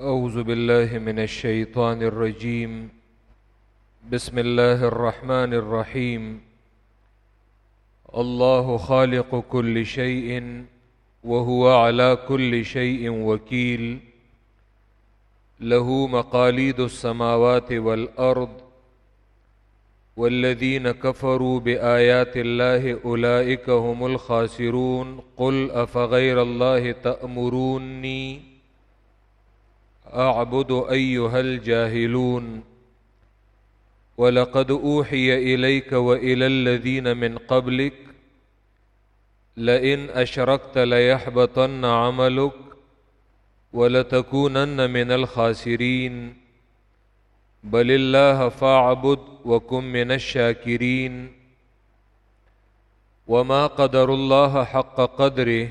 أعوذ بالله من الشيطان الرجيم. بسم الله الرحمن الرحيم. الله خالق كل شيء وهو على كل شيء وكيل. له مقاليد السماوات والأرض. والذين كفروا بآيات الله أولئك هم الخاسرون. قل أفغير الله تأمروني؟ أعبد أيها الجاهلون ولقد أوحي إليك وإلى الذين من قبلك لئن أشركت ليحبطن عملك ولتكونن من الخاسرين بل الله فاعبد وكن من الشاكرين وما قدر الله حق قدره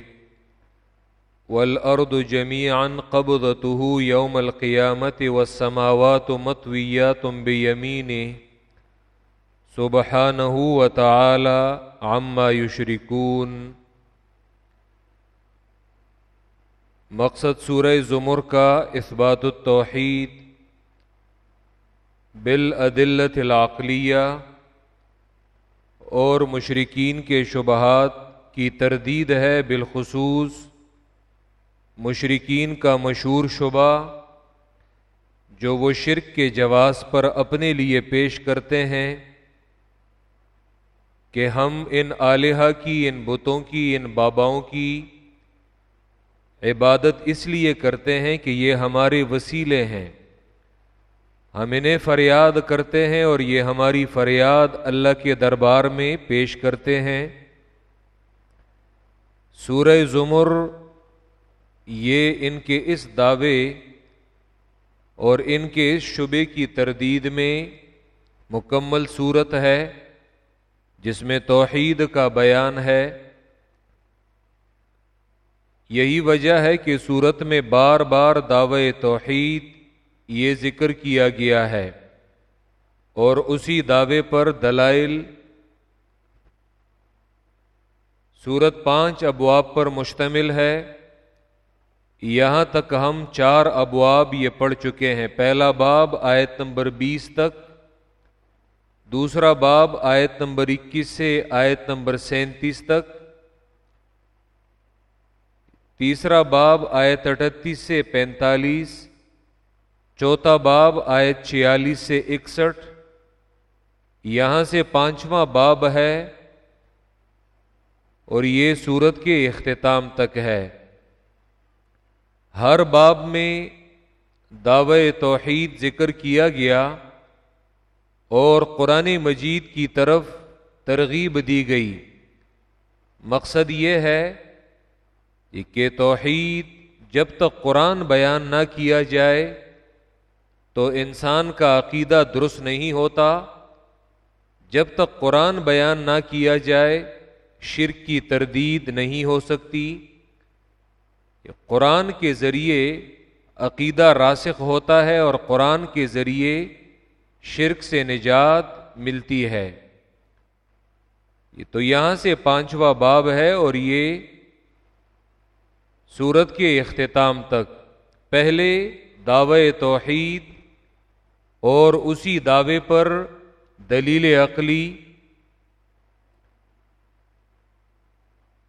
والأرض جميعا قبضته يوم القيامة والسماوات مطويات بيمينه سبحانه وتعالى عما يشركون. مقصد سورہ زمر کا اثبات التوحید بالعدلت العقلیہ اور مشرقین کے شبہات کی تردید ہے بالخصوص مشرقین کا مشہور شبہ جو وہ شرک کے جواز پر اپنے لیے پیش کرتے ہیں کہ ہم ان آلیہ کی، ان بتوں کی، ان باباؤں کی عبادت اس لیے کرتے ہیں کہ یہ ہمارے وسیلے ہیں۔ ہم انہیں فریاد کرتے ہیں اور یہ ہماری فریاد اللہ کے دربار میں پیش کرتے ہیں۔ سورہ زمر یہ ان کے اس دعوے اور ان کے اس شبے کی تردید میں مکمل صورت ہے، جس میں توحید کا بیان ہے۔ یہی وجہ ہے کہ صورت میں بار بار دعوے توحید یہ ذکر کیا گیا ہے اور اسی دعوے پر دلائل۔ صورت پانچ ابواب پر مشتمل ہے۔ یہاں تک ہم چار ابواب یہ پڑھ چکے ہیں۔ پہلا باب آیت نمبر بیس تک، دوسرا باب آیت نمبر اکیس سے آیت نمبر سینتیس تک، تیسرا باب آیت اٹھتیس سے پینتالیس، چوتھا باب آیت چھیالیس سے اکسٹھ۔ یہاں سے پانچواں باب ہے اور یہ سورت کے اختتام تک ہے۔ ہر باب میں دعوی توحید ذکر کیا گیا اور قرآن مجید کی طرف ترغیب دی گئی۔ مقصد یہ ہے کہ توحید جب تک قرآن بیان نہ کیا جائے تو انسان کا عقیدہ درست نہیں ہوتا۔ جب تک قرآن بیان نہ کیا جائے، شرک کی تردید نہیں ہو سکتی۔ قرآن کے ذریعے عقیدہ راسخ ہوتا ہے اور قرآن کے ذریعے شرک سے نجات ملتی ہے۔ تو یہاں سے پانچواں باب ہے اور یہ سورت کے اختتام تک۔ پہلے دعوے توحید اور اسی دعوے پر دلیل عقلی۔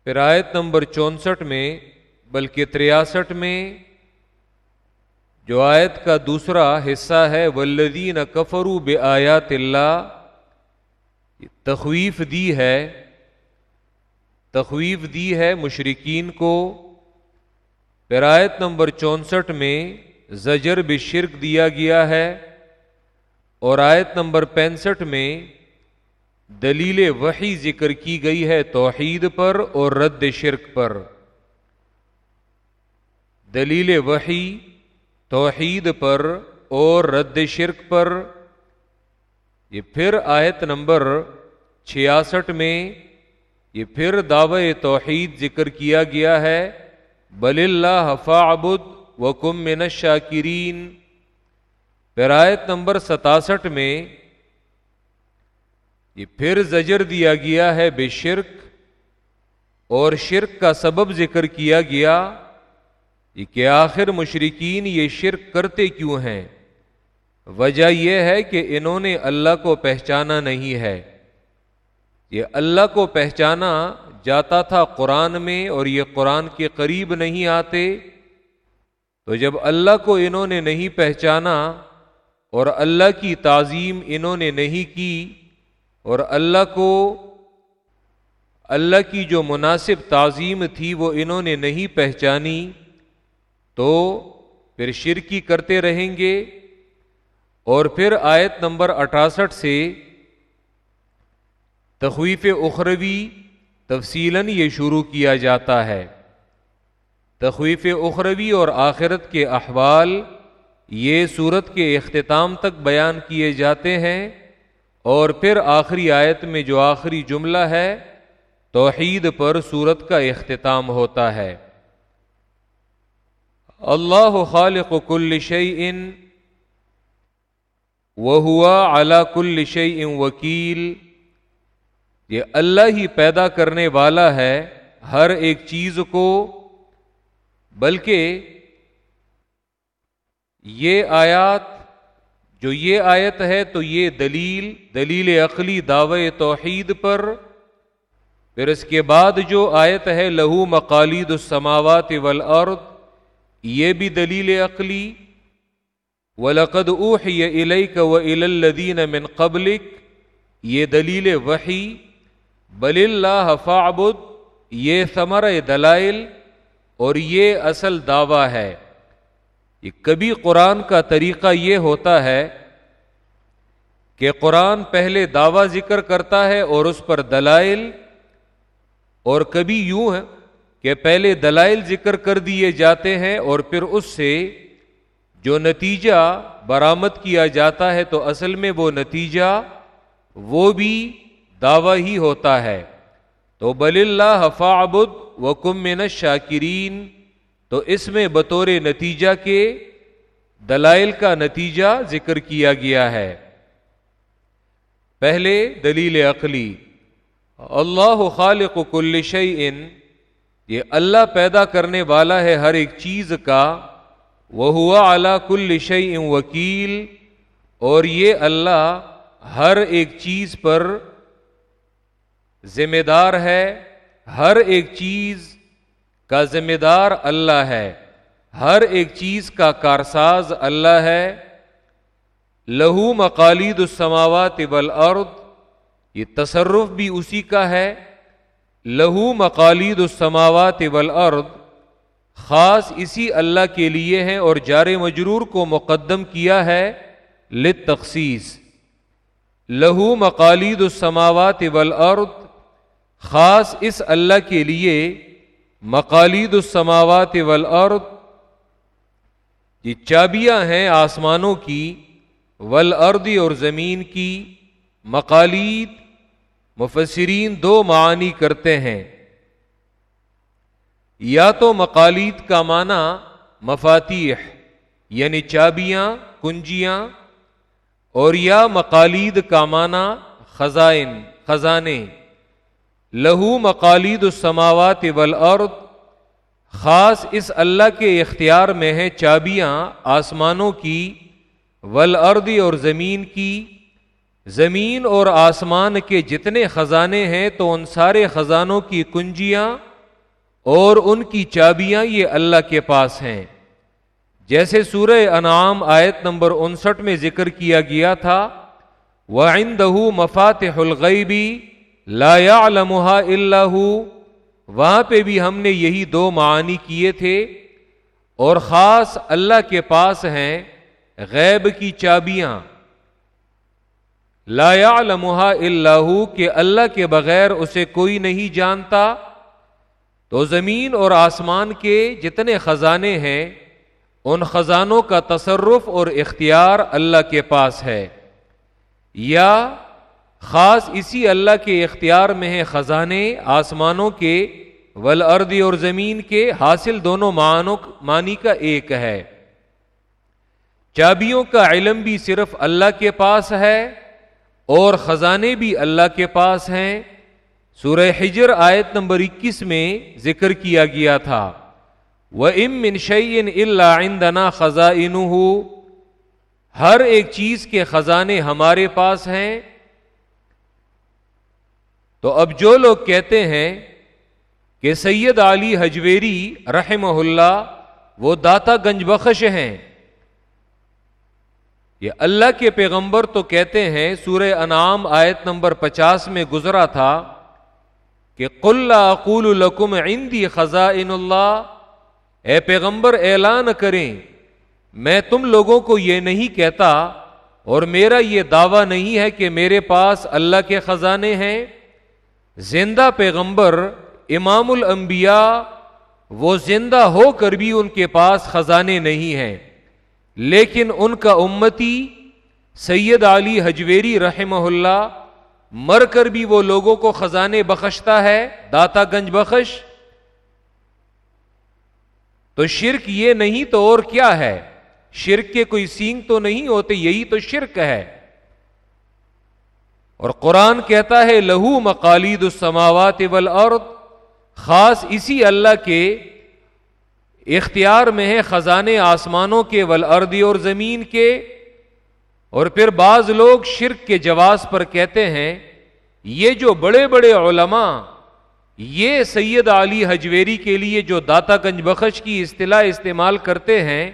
پھر آیت نمبر چونسٹھ میں بلکہ تریاسٹھ میں جو آیت کا دوسرا حصہ ہے ولدین کفرو بے آیات اللہ تخویف دی ہے، تخویف دی ہے مشرقین کو۔ پرایت نمبر چونسٹھ میں زجر بشرک دیا گیا ہے، اور آیت نمبر پینسٹھ میں دلیل وحی ذکر کی گئی ہے توحید پر اور رد شرک پر۔ دلیل وحی توحید پر اور رد شرک پر۔ یہ پھر آیت نمبر چھیاسٹھ میں یہ پھر دعوی توحید ذکر کیا گیا ہے۔ بل اللہ فعبد و کم من شاکرین پھر آیت نمبر ستاسٹھ میں یہ پھر زجر دیا گیا ہے بے شرک اور شرک کا سبب ذکر کیا گیا۔ کہ آخر مشرقین یہ شرک کرتے کیوں ہیں؟ وجہ یہ ہے کہ انہوں نے اللہ کو پہچانا نہیں ہے۔ یہ اللہ کو پہچانا جاتا تھا قرآن میں اور یہ قرآن کے قریب نہیں آتے۔ تو جب اللہ کو انہوں نے نہیں پہچانا اور اللہ کی تعظیم انہوں نے نہیں کی اور اللہ کو اللہ کی جو مناسب تعظیم تھی وہ انہوں نے نہیں پہچانی تو پھر شرکی کرتے رہیں گے۔ اور پھر آیت نمبر اٹھاسٹھ سے تخویف اخروی تفصیلاً یہ شروع کیا جاتا ہے۔ تخویف اخروی اور آخرت کے احوال یہ صورت کے اختتام تک بیان کیے جاتے ہیں۔ اور پھر آخری آیت میں جو آخری جملہ ہے، توحید پر صورت کا اختتام ہوتا ہے۔ اللہ خالق کل ان وہ ہوا اعلی کل ان وکیل۔ یہ اللہ ہی پیدا کرنے والا ہے ہر ایک چیز کو، بلکہ یہ آیات، جو یہ آیت ہے تو یہ دلیل دلیل عقلی دعوے توحید پر۔ پھر اس کے بعد جو آیت ہے، لہو مقالید السماوات والارض۔ یہ بھی دلیل عقلی، ولقد اوحی الیک و الدین من قبلک یہ دلیل وحی، بل اللہ فعبد یہ ثمر دلائل اور یہ اصل دعویٰ ہے۔ یہ کبھی قرآن کا طریقہ یہ ہوتا ہے کہ قرآن پہلے دعویٰ ذکر کرتا ہے اور اس پر دلائل اور کبھی یوں ہے۔ کہ پہلے دلائل ذکر کر دیے جاتے ہیں اور پھر اس سے جو نتیجہ برآمد کیا جاتا ہے تو اصل میں وہ نتیجہ وہ بھی دعویٰ ہی ہوتا ہے۔ تو بل اللہ فعبد و کم من شاکرین تو اس میں بطور نتیجہ کے دلائل کا نتیجہ ذکر کیا گیا ہے۔ پہلے دلیل عقلی۔ اللہ خالق کل ان یہ اللہ پیدا کرنے والا ہے ہر ایک چیز کا وہ ہوا اعلی کل شعی وکیل، اور یہ اللہ ہر ایک چیز پر ذمہ دار ہے، ہر ایک چیز کا ذمہ دار اللہ ہے، ہر ایک چیز کا کارساز اللہ ہے۔ لہو مقالید السماوات والارض، یہ تصرف بھی اسی کا ہے۔ لہو مقالید السماوات والارض خاص اسی اللہ کے لیے ہیں اور جار مجرور کو مقدم کیا ہے لت تخصیص لہو مقالید السماوات والارض خاص اس اللہ کے لیے مقالید السماوات والارض۔ یہ چابیاں ہیں آسمانوں کی ولردی اور زمین کی مقالید مفسرین دو معنی کرتے ہیں۔ یا تو مقالید کا معنی مفاتیح یعنی چابیاں، کنجیاں، اور یا مقالید کا معنی خزائن، خزانے۔ لہو مقالید السماوات والارض، خاص اس اللہ کے اختیار میں ہیں چابیاں آسمانوں کی ولردی اور زمین کی۔ زمین اور آسمان کے جتنے خزانے ہیں تو ان سارے خزانوں کی کنجیاں اور ان کی چابیاں یہ اللہ کے پاس ہیں۔ جیسے سورہ انعام آیت نمبر انسٹھ میں ذکر کیا گیا تھا وہ آئندہ مفات حلغیبی لا يعلمها الا هو وہاں پہ بھی ہم نے یہی دو معنی کیے تھے اور خاص اللہ کے پاس ہیں غیب کی چابیاں۔ لا يعلمها الا هو، کہ اللہ کے بغیر اسے کوئی نہیں جانتا۔ تو زمین اور آسمان کے جتنے خزانے ہیں، ان خزانوں کا تصرف اور اختیار اللہ کے پاس ہے۔ یا خاص اسی اللہ کے اختیار میں ہے خزانے آسمانوں کے ولاردی اور زمین کے، حاصل دونوں معنوں، معنی کا ایک ہے۔ چابیوں کا علم بھی صرف اللہ کے پاس ہے۔ اور خزانے بھی اللہ کے پاس ہیں۔ سورہ حجر آیت نمبر اکیس میں ذکر کیا گیا تھا۔ و ام انشعین اللہ عندنا خزاں ہر ایک چیز کے خزانے ہمارے پاس ہیں۔ تو اب جو لوگ کہتے ہیں کہ سید علی حجویری رحمہ اللہ وہ داتا گنج بخش ہیں۔ یہ اللہ کے پیغمبر تو کہتے ہیں، سورہ انعام آیت نمبر پچاس میں گزرا تھا کہ قل اقول القم عندی خزائن اللہ۔ اے پیغمبر، اعلان کریں، میں تم لوگوں کو یہ نہیں کہتا اور میرا یہ دعویٰ نہیں ہے کہ میرے پاس اللہ کے خزانے ہیں۔ زندہ پیغمبر، امام الانبیاء، وہ زندہ ہو کر بھی ان کے پاس خزانے نہیں ہیں۔ لیکن ان کا امتی سید علی حجویری رحمہ اللہ مر کر بھی وہ لوگوں کو خزانے بخشتا ہے، داتا گنج بخش۔ تو شرک یہ نہیں تو اور کیا ہے؟ شرک کے کوئی سینگ تو نہیں ہوتے، یہی تو شرک ہے۔ اور قرآن کہتا ہے، لہو مقالید السماوات والارض، خاص اسی اللہ کے اختیار میں ہے خزانے آسمانوں کے ولردی اور زمین کے۔ اور پھر بعض لوگ شرک کے جواز پر کہتے ہیں، یہ جو بڑے بڑے علماء، یہ سید علی حجویری کے لیے جو داتا گنج بخش کی اصطلاح استعمال کرتے ہیں،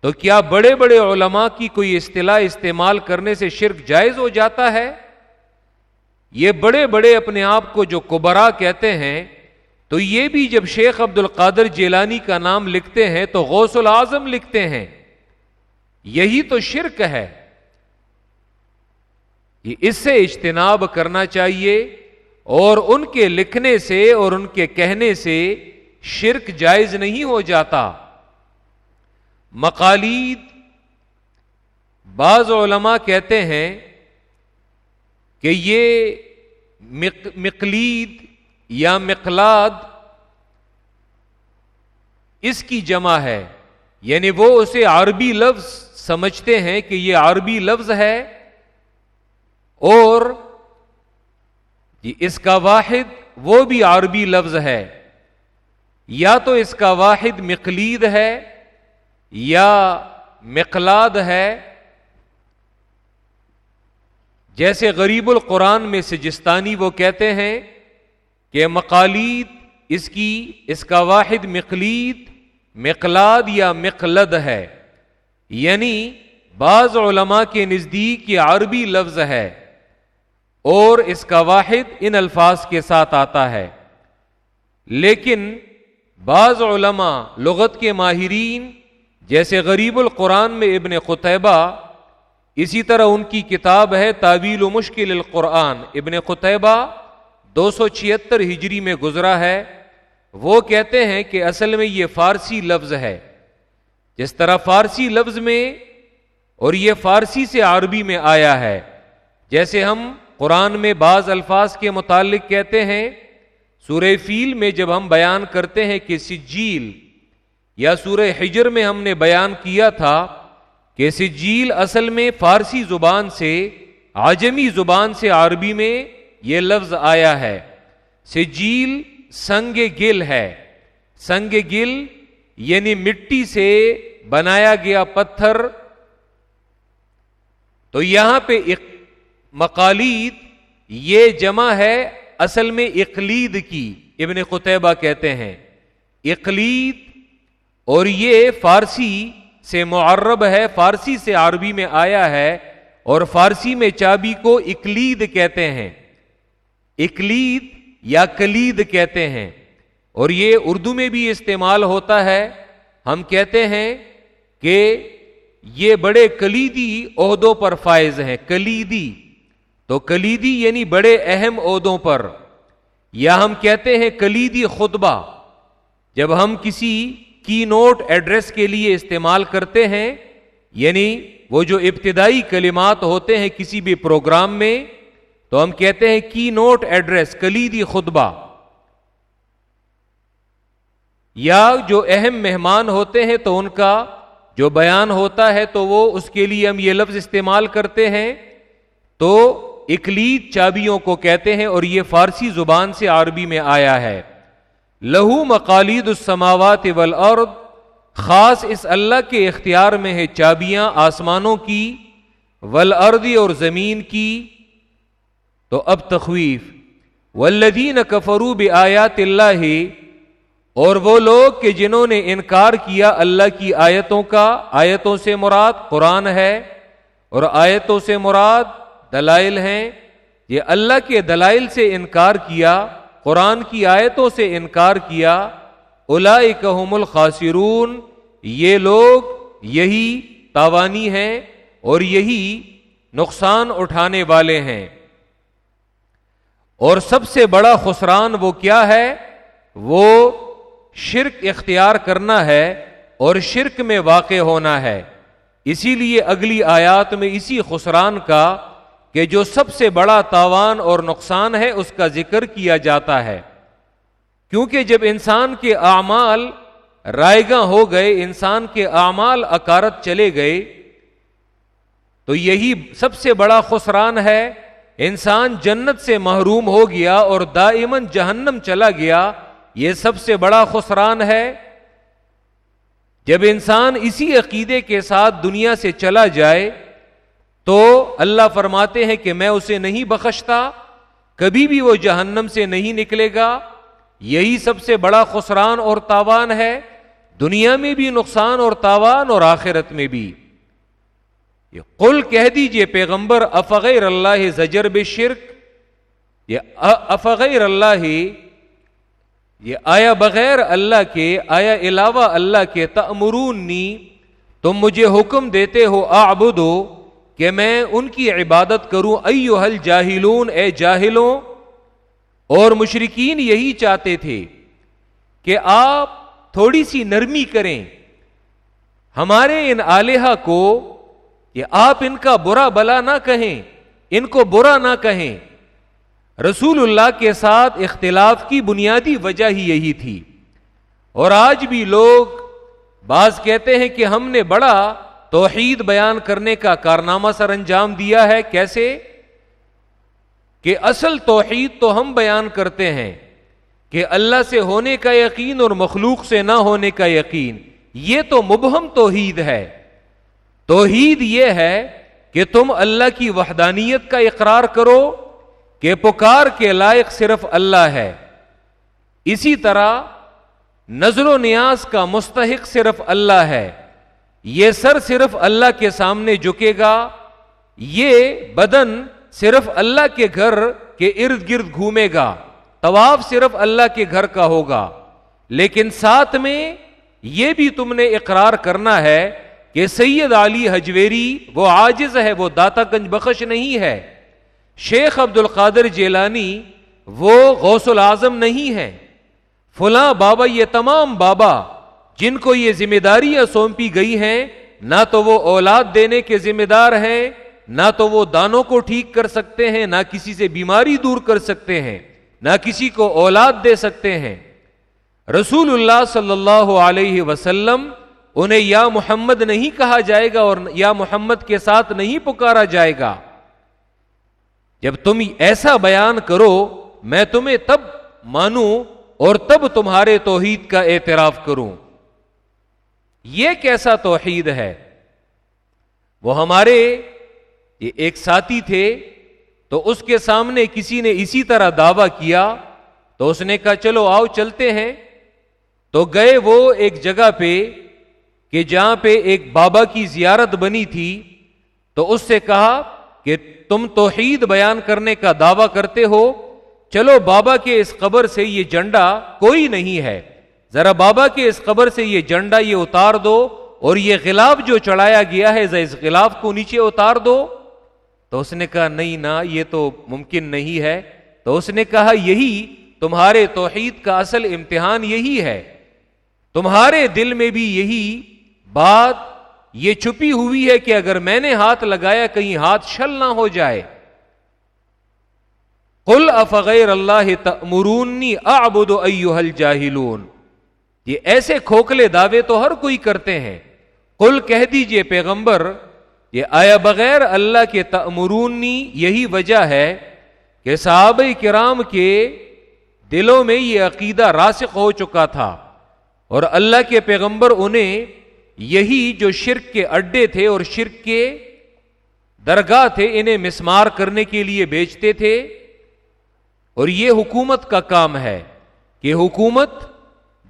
تو کیا بڑے بڑے علماء کی کوئی اصطلاح استعمال کرنے سے شرک جائز ہو جاتا ہے؟ یہ بڑے بڑے اپنے آپ کو جو کبرا کہتے ہیں تو یہ بھی جب شیخ عبد القادر جیلانی کا نام لکھتے ہیں تو غوث العظم لکھتے ہیں۔ یہی تو شرک ہے۔ اس سے اجتناب کرنا چاہیے اور ان کے لکھنے سے اور ان کے کہنے سے شرک جائز نہیں ہو جاتا۔ مقالید بعض علماء کہتے ہیں کہ یہ مقلید یا مقلاد اس کی جمع ہے۔ یعنی وہ اسے عربی لفظ سمجھتے ہیں کہ یہ عربی لفظ ہے اور جی اس کا واحد وہ بھی عربی لفظ ہے۔ یا تو اس کا واحد مقلید ہے یا مقلاد ہے۔ جیسے غریب القرآن میں سجستانی وہ کہتے ہیں کہ مقالید اس کی، اس کا واحد مقلید، مقلاد یا مقلد ہے۔ یعنی بعض علماء کے نزدیک یہ عربی لفظ ہے اور اس کا واحد ان الفاظ کے ساتھ آتا ہے۔ لیکن بعض علماء لغت کے ماہرین، جیسے غریب القرآن میں ابن قطبہ اسی طرح ان کی کتاب ہے تعویل و مشکل القرآن۔ ابن قطبہ دو سو چھتر ہجری میں گزرا ہے، وہ کہتے ہیں کہ اصل میں یہ فارسی لفظ ہے۔ جس طرح فارسی لفظ میں اور یہ فارسی سے عربی میں آیا ہے، جیسے ہم قرآن میں بعض الفاظ کے متعلق کہتے ہیں، سورہ فیل میں جب ہم بیان کرتے ہیں کہ سجیل یا سورہ حجر میں ہم نے بیان کیا تھا کہ سجیل اصل میں فارسی زبان سے آجمی زبان سے عربی میں یہ لفظ آیا ہے۔ سجیل سنگ گل ہے۔ سنگ گل یعنی مٹی سے بنایا گیا پتھر۔ تو یہاں پہ مقالید یہ جمع ہے اصل میں اقلید کی۔ ابن قطبہ کہتے ہیں، اقلید اور یہ فارسی سے معرب ہے، فارسی سے عربی میں آیا ہے اور فارسی میں چابی کو اقلید کہتے ہیں۔ اکلید یا کلید کہتے ہیں۔ اور یہ اردو میں بھی استعمال ہوتا ہے۔ ہم کہتے ہیں کہ یہ بڑے کلیدی عہدوں پر فائز ہیں۔ کلیدی۔ تو کلیدی یعنی بڑے اہم عہدوں پر۔ یا ہم کہتے ہیں کلیدی خطبہ۔ جب ہم کسی کی نوٹ ایڈریس کے لیے استعمال کرتے ہیں یعنی وہ جو ابتدائی کلمات ہوتے ہیں کسی بھی پروگرام میں تو ہم کہتے ہیں کی نوٹ ایڈریس کلیدی خطبہ۔ یا جو اہم مہمان ہوتے ہیں تو ان کا جو بیان ہوتا ہے تو وہ اس کے لیے ہم یہ لفظ استعمال کرتے ہیں۔ تو اکلید چابیوں کو کہتے ہیں اور یہ فارسی زبان سے عربی میں آیا ہے۔ لہو مقالید السماوات والارض، خاص اس اللہ کے اختیار میں ہے چابیاں آسمانوں کی ولردی اور زمین کی۔ تو اب تخویف ولدین کفروب آیات اللہ اور وہ لوگ کہ جنہوں نے انکار کیا اللہ کی آیتوں کا، آیتوں سے مراد قرآن ہے، اور آیتوں سے مراد دلائل ہیں، یہ اللہ کے دلائل سے انکار کیا، قرآن کی آیتوں سے انکار کیا الاحم الخاصرون یہ لوگ یہی تاوانی ہیں اور یہی نقصان اٹھانے والے ہیں۔ اور سب سے بڑا خسران وہ کیا ہے؟ وہ شرک اختیار کرنا ہے اور شرک میں واقع ہونا ہے۔ اسی لیے اگلی آیات میں اسی خسران کا کہ جو سب سے بڑا تاوان اور نقصان ہے، اس کا ذکر کیا جاتا ہے۔ کیونکہ جب انسان کے اعمال رائے گاں ہو گئے، انسان کے اعمال اکارت چلے گئے، تو یہی سب سے بڑا خسران ہے انسان جنت سے محروم ہو گیا اور دائمن جہنم چلا گیا، یہ سب سے بڑا خسران ہے۔ جب انسان اسی عقیدے کے ساتھ دنیا سے چلا جائے، تو اللہ فرماتے ہیں کہ میں اسے نہیں بخشتا، کبھی بھی وہ جہنم سے نہیں نکلے گا۔ یہی سب سے بڑا خسران اور تاوان ہے، دنیا میں بھی نقصان اور تاوان اور آخرت میں بھی۔ یہ قل کہہ دیجیے پیغمبر، افغیر اللہ زجر بے شرک؟ یہ افغیر اللہ، یہ آیا بغیر اللہ کے، آیا علاوہ اللہ کے تمرونی تم مجھے حکم دیتے ہو آبدو کہ میں ان کی عبادت کروں ایو حل جاہلون اے جاہلوں۔ اور مشرقین یہی چاہتے تھے کہ آپ تھوڑی سی نرمی کریں۔ ہمارے ان آلیہ کو کہ آپ ان کا برا بلا نہ کہیں، ان کو برا نہ کہیں۔ رسول اللہ کے ساتھ اختلاف کی بنیادی وجہ ہی یہی تھی۔ اور آج بھی لوگ بعض کہتے ہیں کہ ہم نے بڑا توحید بیان کرنے کا کارنامہ سر انجام دیا ہے۔ کیسے؟ کہ اصل توحید تو ہم بیان کرتے ہیں کہ اللہ سے ہونے کا یقین اور مخلوق سے نہ ہونے کا یقین۔ یہ تو مبہم توحید ہے۔ توحید یہ ہے کہ تم اللہ کی وحدانیت کا اقرار کرو کہ پکار کے لائق صرف اللہ ہے۔ اسی طرح نظر و نیاز کا مستحق صرف اللہ ہے۔ یہ سر صرف اللہ کے سامنے جھکے گا۔ یہ بدن صرف اللہ کے گھر کے ارد گرد گھومے گا۔ طواف صرف اللہ کے گھر کا ہوگا۔ لیکن ساتھ میں یہ بھی تم نے اقرار کرنا ہے کہ سید علی حجویری وہ آجز ہے، وہ داتا گنج بخش نہیں ہے۔ شیخ عبد القادر جیلانی وہ غوث العظم نہیں ہے۔ فلاں بابا، یہ تمام بابا جن کو یہ ذمہ داریاں سونپی گئی ہیں، نہ تو وہ اولاد دینے کے ذمہ دار ہیں، نہ تو وہ دانوں کو ٹھیک کر سکتے ہیں، نہ کسی سے بیماری دور کر سکتے ہیں، نہ کسی کو اولاد دے سکتے ہیں۔ رسول اللہ صلی اللہ علیہ وسلم انہیں یا محمد نہیں کہا جائے گا اور یا محمد کے ساتھ نہیں پکارا جائے گا۔ جب تم ایسا بیان کرو، میں تمہیں تب مانوں اور تب تمہارے توحید کا اعتراف کروں۔ یہ کیسا توحید ہے؟ وہ ہمارے ایک ساتھی تھے، تو اس کے سامنے کسی نے اسی طرح دعویٰ کیا۔ تو اس نے کہا، چلو آؤ چلتے ہیں۔ تو گئے وہ ایک جگہ پہ۔ کہ جہاں پہ ایک بابا کی زیارت بنی تھی، تو اس سے کہا کہ تم توحید بیان کرنے کا دعوی کرتے ہو۔ چلو بابا کے اس قبر سے یہ جنڈا کوئی نہیں ہے۔ ذرا بابا کے اس قبر سے یہ جنڈا یہ اتار دو اور یہ غلاف جو چڑھایا گیا ہے اس غلاف کو نیچے اتار دو۔ تو اس نے کہا، نہیں نا، یہ تو ممکن نہیں ہے۔ تو اس نے کہا، یہی تمہارے توحید کا اصل امتحان یہی ہے۔ تمہارے دل میں بھی یہی بات یہ چھپی ہوئی ہے کہ اگر میں نے ہاتھ لگایا کہیں ہاتھ شل نہ ہو جائے۔ کل افغیر اللہ تمرونی ابود الجاہلون۔ یہ ایسے کھوکھلے دعوے تو ہر کوئی کرتے ہیں۔ کل کہہ دیجیے پیغمبر، یہ آیا بغیر اللہ کے تمرونی یہی وجہ ہے کہ صحابہ کرام کے دلوں میں یہ عقیدہ راسق ہو چکا تھا اور اللہ کے پیغمبر انہیں یہی جو شرک کے اڈے تھے اور شرک کے درگاہ تھے، انہیں مسمار کرنے کے لیے بیچتے تھے۔ اور یہ حکومت کا کام ہے کہ حکومت،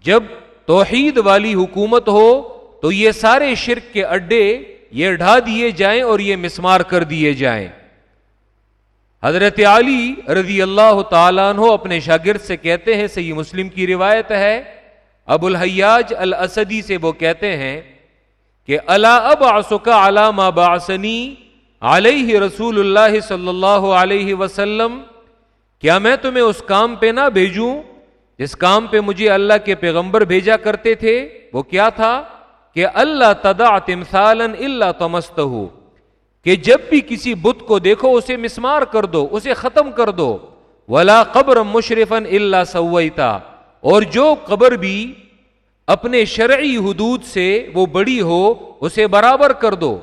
جب توحید والی حکومت ہو، تو یہ سارے شرک کے اڈے یہ ڈھا دیے جائیں اور یہ مسمار کر دیے جائیں۔ حضرت علی رضی اللہ تعالیٰ عنہ اپنے شاگرد سے کہتے ہیں، صحیح مسلم کی روایت ہے۔ ابو الحیاج الاسدی سے وہ کہتے ہیں کہ اللہ اب آسکا علامہ باسنی علیہ رسول اللہ صلی اللہ علیہ وسلم، کیا میں تمہیں اس کام پہ نہ بھیجوں جس کام پہ مجھے اللہ کے پیغمبر بھیجا کرتے تھے؟ وہ کیا تھا؟ کہ اللہ تدا تمثالن اللہ تمست ہو کہ جب بھی کسی بت کو دیکھو اسے مسمار کر دو، اسے ختم کر دو۔ ولا قبر مشرفن اللہ سویتا، اور جو قبر بھی اپنے شرعی حدود سے وہ بڑی ہو، اسے برابر کر دو۔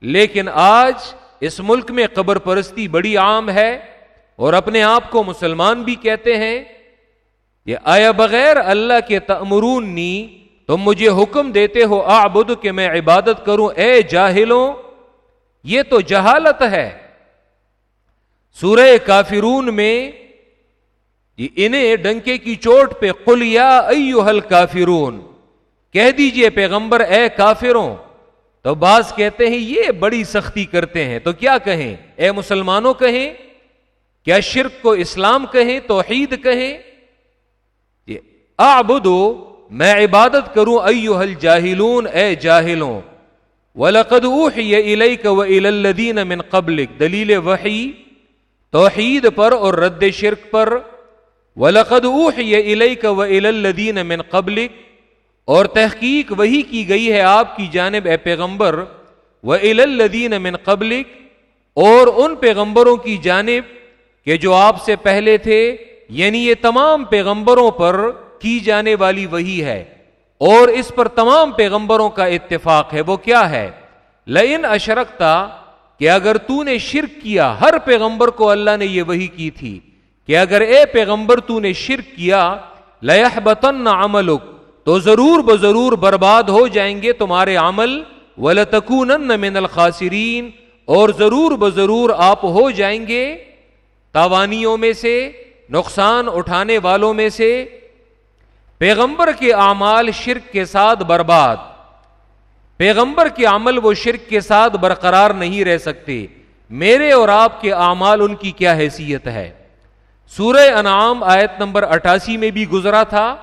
لیکن آج اس ملک میں قبر پرستی بڑی عام ہے اور اپنے آپ کو مسلمان بھی کہتے ہیں یہ آیا بغیر اللہ کے تمرونی تم مجھے حکم دیتے ہو آبد کہ میں عبادت کروں۔ اے جاہلوں، یہ تو جہالت ہے۔ سورہ کافرون میں جی، انہیں ڈنکے کی چوٹ پہ قلیا ایوہل کافرون کہہ دیجیے پیغمبر، اے کافروں۔ تو بعض کہتے ہیں، یہ بڑی سختی کرتے ہیں۔ تو کیا کہیں؟ اے مسلمانوں کہیں؟ کیا شرک کو اسلام کہیں؟ توحید کہیں؟ جی، آبدو میں عبادت کروں ایوہ الجاہلون، اے جاہلوں۔ وَلَقَدْ أُوحِيَ إِلَيْكَ وَإِلَى الَّذِينَ مِن قَبْلِكَ دلیل وحی توحید پر اور رد شرک پر۔ وَلَقَدْ أُوحِيَ إِلَيْكَ وَإِلَى الَّذِينَ مِن قَبْلِكَ اور تحقیق وہی کی گئی ہے آپ کی جانب، اے پیغمبر وَإِلَى الَّذِينَ مِن قَبْلِكَ اور ان پیغمبروں کی جانب کہ جو آپ سے پہلے تھے یعنی یہ تمام پیغمبروں پر کی جانے والی وہی ہے، اور اس پر تمام پیغمبروں کا اتفاق ہے، وہ کیا ہے؟ لئن اشرکتا، کہ اگر تو نے شرک کیا، ہر پیغمبر کو اللہ نے یہ وہی کی تھی۔ کہ اگر اے پیغمبر تو نے شرک کیا لہ بتن عملک، تو ضرور بضرور برباد ہو جائیں گے تمہارے عمل ولتکون من الخاسرین اور ضرور بضرور آپ ہو جائیں گے تاوانیوں میں سے، نقصان اٹھانے والوں میں سے۔ پیغمبر کے اعمال شرک کے ساتھ برباد۔ پیغمبر کے عمل وہ شرک کے ساتھ برقرار نہیں رہ سکتے۔ میرے اور آپ کے اعمال ان کی کیا حیثیت ہے؟ سورہ انعام آیت نمبر اٹھاسی میں بھی گزرا تھا۔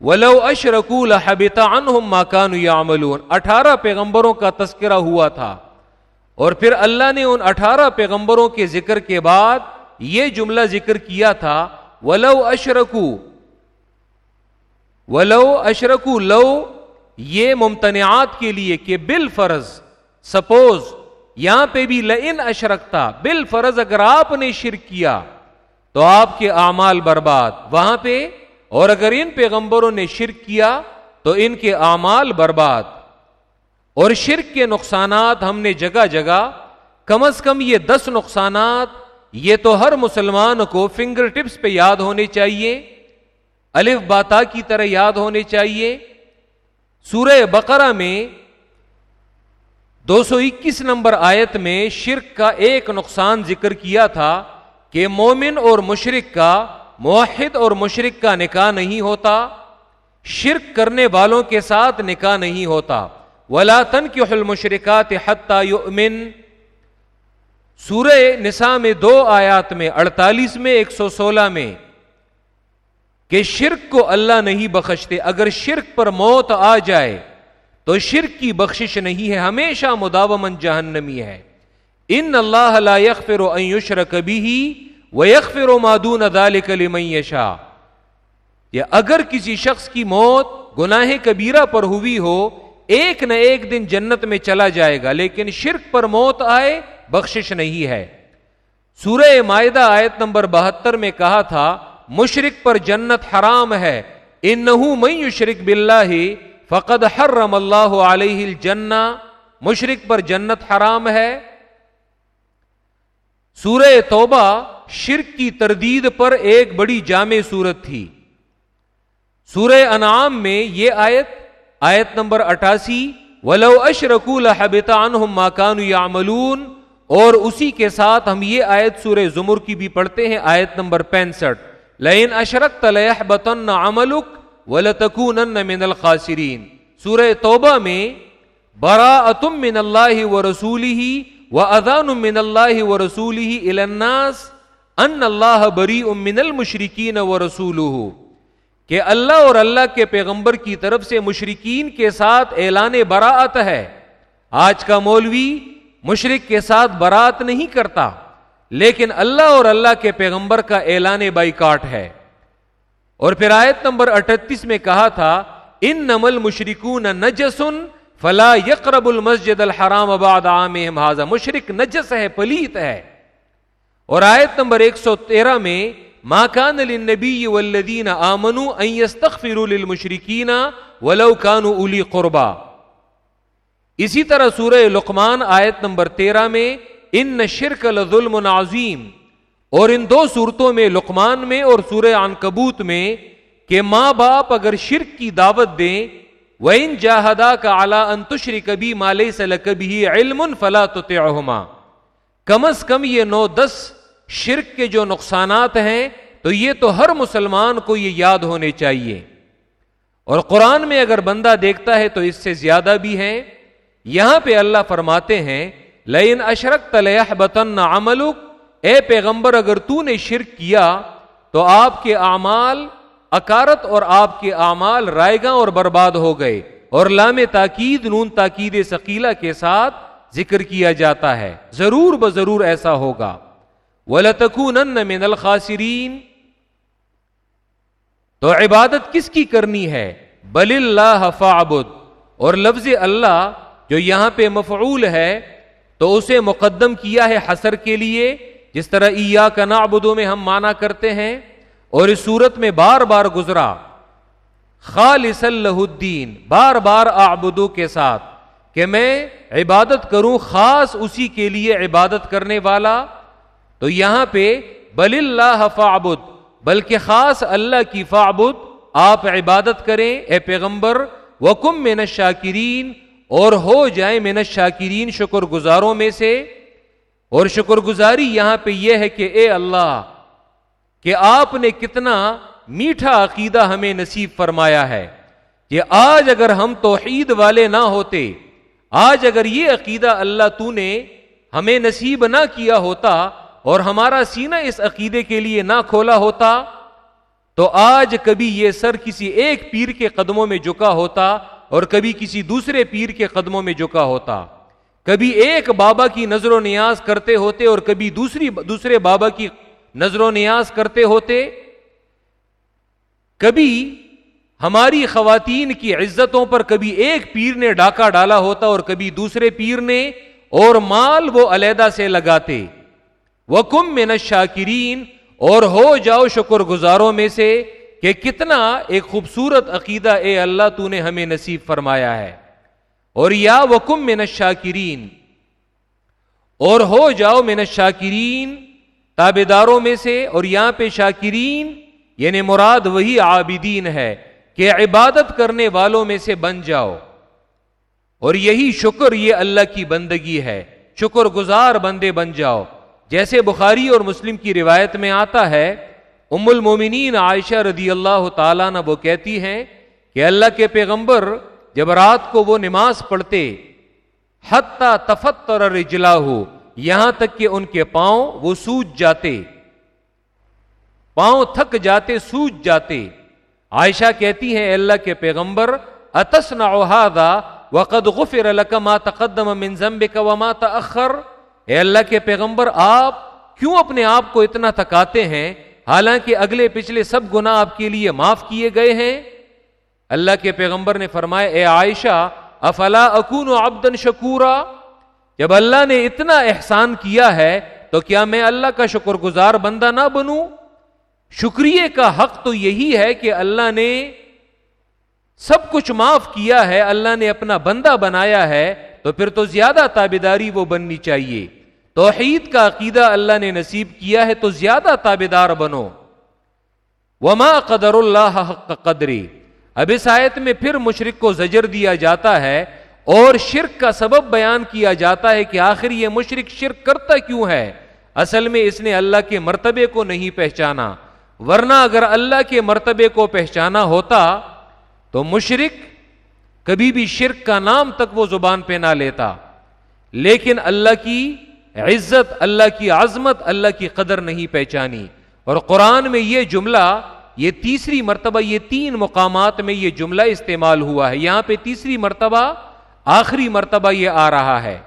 ولو اشرکول ماکان یا اٹھارہ پیغمبروں کا تذکرہ ہوا تھا۔ اور پھر اللہ نے ان اٹھارہ پیغمبروں کے ذکر کے بعد یہ جملہ ذکر کیا تھا۔ ولو اشرکو ولو اشرکو لو، یہ ممتنعات کے لیے کہ بال فرض سپوز یہاں پہ بھی لن اشرکتا بال فرض اگر آپ نے شرک کیا، تو آپ کے اعمال برباد۔ وہاں پہ، اور اگر ان پیغمبروں نے شرک کیا، تو ان کے اعمال برباد۔ اور شرک کے نقصانات ہم نے جگہ جگہ، کم از کم یہ دس نقصانات، یہ تو ہر مسلمان کو فنگر ٹپس پہ یاد ہونے چاہیے، الف باتا کی طرح یاد ہونے چاہیے۔ سورہ بقرہ میں دو سو اکیس نمبر آیت میں شرک کا ایک نقصان ذکر کیا تھا کہ مومن اور مشرق کا، موحد اور مشرق کا نکاح نہیں ہوتا، شرک کرنے والوں کے ساتھ نکاح نہیں ہوتا۔ ولا تن کی حل مشرقات یؤمن سورہ نساء میں دو آیات میں، اڑتالیس میں، ایک سو سولہ میں۔ کہ شرک کو اللہ نہیں بخشتے، اگر شرک پر موت آ جائے تو شرک کی بخشش نہیں ہے، ہمیشہ مداومن جہنمی ہے۔ ان اللہ لا يغفر ان يشرك به ويغفر ما دون ذلك لمن يشاء یا اگر کسی شخص کی موت گناہ کبیرہ پر ہوئی ہو، ایک نہ ایک دن جنت میں چلا جائے گا، لیکن شرک پر موت آئے، بخشش نہیں ہے۔ سورہ معدہ آیت نمبر بہتر میں کہا تھا مشرق پر جنت حرام ہے ان نہ شرک بلّہ فقد حرم اللہ علیہ الجنہ مشرق پر جنت حرام ہے۔ سورہ توبہ شرک کی تردید پر ایک بڑی جامع صورت تھی۔ سورہ انعام میں یہ آیت آیت نمبر اٹھاسی، ولو اشرکول حبتان ماکان یاملون اور اسی کے ساتھ ہم یہ آیت سورہ زمر کی بھی پڑھتے ہیں، آیت نمبر پینسٹھ۔ لین اشرک تلح بتن املک ولتکون من الخاسرین۔ سورہ توبہ میں برا اتم من اللہ و رسولی ہی و ادان من اللہ و رسول ہی الناس ان اللہ بری من المشرقین و رسول کہ اللہ اور اللہ کے پیغمبر کی طرف سے مشرقین کے ساتھ اعلان براعت ہے۔ آج کا مولوی مشرق کے ساتھ برات نہیں کرتا، لیکن اللہ اور اللہ کے پیغمبر کا اعلان بائی کاٹ ہے۔ اور پھر آیت نمبر اٹھتیس میں کہا تھا ان نمل مشرقون نجسن فلا یقرب المسجد الحرام اباد عام مشرق نجس ہے، پلیت ہے۔ اور آیت نمبر ایک سو تیرہ میں ماکان نبی ولدین آمنو استخر للمشرکین ولو کانو اولی قربا اسی طرح سورہ لقمان آیت نمبر تیرہ میں ان شرک لظلم عظیم اور ان دو صورتوں میں لقمان میں اور سورہ عنکبوت میں کہ ماں باپ اگر شرک کی دعوت دیں وہ ان جاہدا کا اعلیٰ انتشری کبھی مالے سے کبھی علم فلا تو کم از کم یہ نو دس شرک کے جو نقصانات ہیں، تو یہ تو ہر مسلمان کو یہ یاد ہونے چاہیے۔ اور قرآن میں اگر بندہ دیکھتا ہے تو اس سے زیادہ بھی ہے یہاں پہ اللہ فرماتے ہیں لین اشرک تلیہ بتن عملک اے پیغمبر اگر تو نے شرک کیا تو آپ کے اعمال اکارت اور آپ کے اعمال رائے گا اور برباد ہو گئے اور لام تاکید نون تاکید ثقیلا کے ساتھ ذکر کیا جاتا ہے۔ ضرور ب ضرور ایسا ہوگا۔ من الخاسرین تو عبادت کس کی کرنی ہے؟ بل اللہ فعبد اور لفظ اللہ جو یہاں پہ مفعول ہے تو اسے مقدم کیا ہے حسر کے لیے۔ جس طرح ایا کا نعبدو میں ہم مانا کرتے ہیں اور اس صورت میں بار بار گزرا۔ خالص اللہ الدین، بار بار آبدو کے ساتھ کہ میں عبادت کروں خاص اسی کے لیے عبادت کرنے والا۔ تو یہاں پہ بل اللہ فعبد بلکہ خاص اللہ کی فعبد آپ عبادت کریں اے پیغمبر، وکم من شاکرین اور ہو جائیں من شاکرین شکر گزاروں میں سے۔ اور شکر گزاری یہاں پہ یہ ہے کہ اے اللہ، کہ آپ نے کتنا میٹھا عقیدہ ہمیں نصیب فرمایا ہے کہ آج اگر ہم توحید والے نہ ہوتے، آج اگر یہ عقیدہ اللہ تو نے ہمیں نصیب نہ کیا ہوتا اور ہمارا سینہ اس عقیدے کے لیے نہ کھولا ہوتا، تو آج کبھی یہ سر کسی ایک پیر کے قدموں میں جھکا ہوتا اور کبھی کسی دوسرے پیر کے قدموں میں جھکا ہوتا۔ کبھی ایک بابا کی نظر و نیاز کرتے ہوتے اور کبھی دوسری دوسرے بابا کی نظر و نیاز کرتے ہوتے، کبھی ہماری خواتین کی عزتوں پر کبھی ایک پیر نے ڈاکہ ڈالا ہوتا اور کبھی دوسرے پیر نے اور مال وہ علیحدہ سے لگاتے۔ وہ کم میں شاکرین اور ہو جاؤ شکر گزاروں میں سے کہ کتنا ایک خوبصورت عقیدہ اے اللہ تو نے ہمیں نصیب فرمایا ہے۔ اور یا وہ کم میں شاکرین اور ہو جاؤ میں شاکرین تابے داروں میں سے، اور یہاں پہ شاکرین یعنی مراد وہی عابدین ہے کہ عبادت کرنے والوں میں سے بن جاؤ۔ اور یہی شکر یہ اللہ کی بندگی ہے، شکر گزار بندے بن جاؤ۔ جیسے بخاری اور مسلم کی روایت میں آتا ہے، ام المومنین عائشہ رضی اللہ تعالیٰ نہ وہ کہتی ہیں کہ اللہ کے پیغمبر جب رات کو وہ نماز پڑھتے، حتیٰ تفتر رجلا ہو یہاں تک کہ ان کے پاؤں وہ سوج جاتے۔ پاؤں تھک جاتے، سوج جاتے۔ عائشہ کہتی ہیں اللہ کے پیغمبر اتسنا وقد غفر لك ما تقدم من ذنبك وما تاخر اے اللہ کے پیغمبر، آپ کیوں اپنے آپ کو اتنا تھکاتے ہیں؟ حالانکہ اگلے پچھلے سب گنا آپ کے لیے معاف کیے گئے ہیں۔ اللہ کے پیغمبر نے فرمایا، اے عائشہ، افلا اکون عبدن شکورا؟ جب اللہ نے اتنا احسان کیا ہے، تو کیا میں اللہ کا شکر گزار بندہ نہ بنوں؟ شکریہ کا حق تو یہی ہے کہ اللہ نے سب کچھ معاف کیا ہے، اللہ نے اپنا بندہ بنایا ہے، تو پھر تو زیادہ تابے داری وہ بننی چاہیے۔ توحید کا عقیدہ اللہ نے نصیب کیا ہے، تو زیادہ تابے دار بنو۔ وما قدر اللہ حق قدری اب اس آیت میں پھر مشرق کو زجر دیا جاتا ہے اور شرک کا سبب بیان کیا جاتا ہے کہ آخر یہ مشرق شرک کرتا کیوں ہے؟ اصل میں اس نے اللہ کے مرتبے کو نہیں پہچانا۔ ورنہ اگر اللہ کے مرتبے کو پہچانا ہوتا تو مشرق کبھی بھی شرک کا نام تک وہ زبان پہ نہ لیتا۔ لیکن اللہ کی عزت، اللہ کی عظمت، اللہ کی قدر نہیں پہچانی۔ اور قرآن میں یہ جملہ یہ تیسری مرتبہ یہ تین مقامات میں یہ جملہ استعمال ہوا ہے۔ یہاں پہ تیسری مرتبہ، آخری مرتبہ یہ آ رہا ہے۔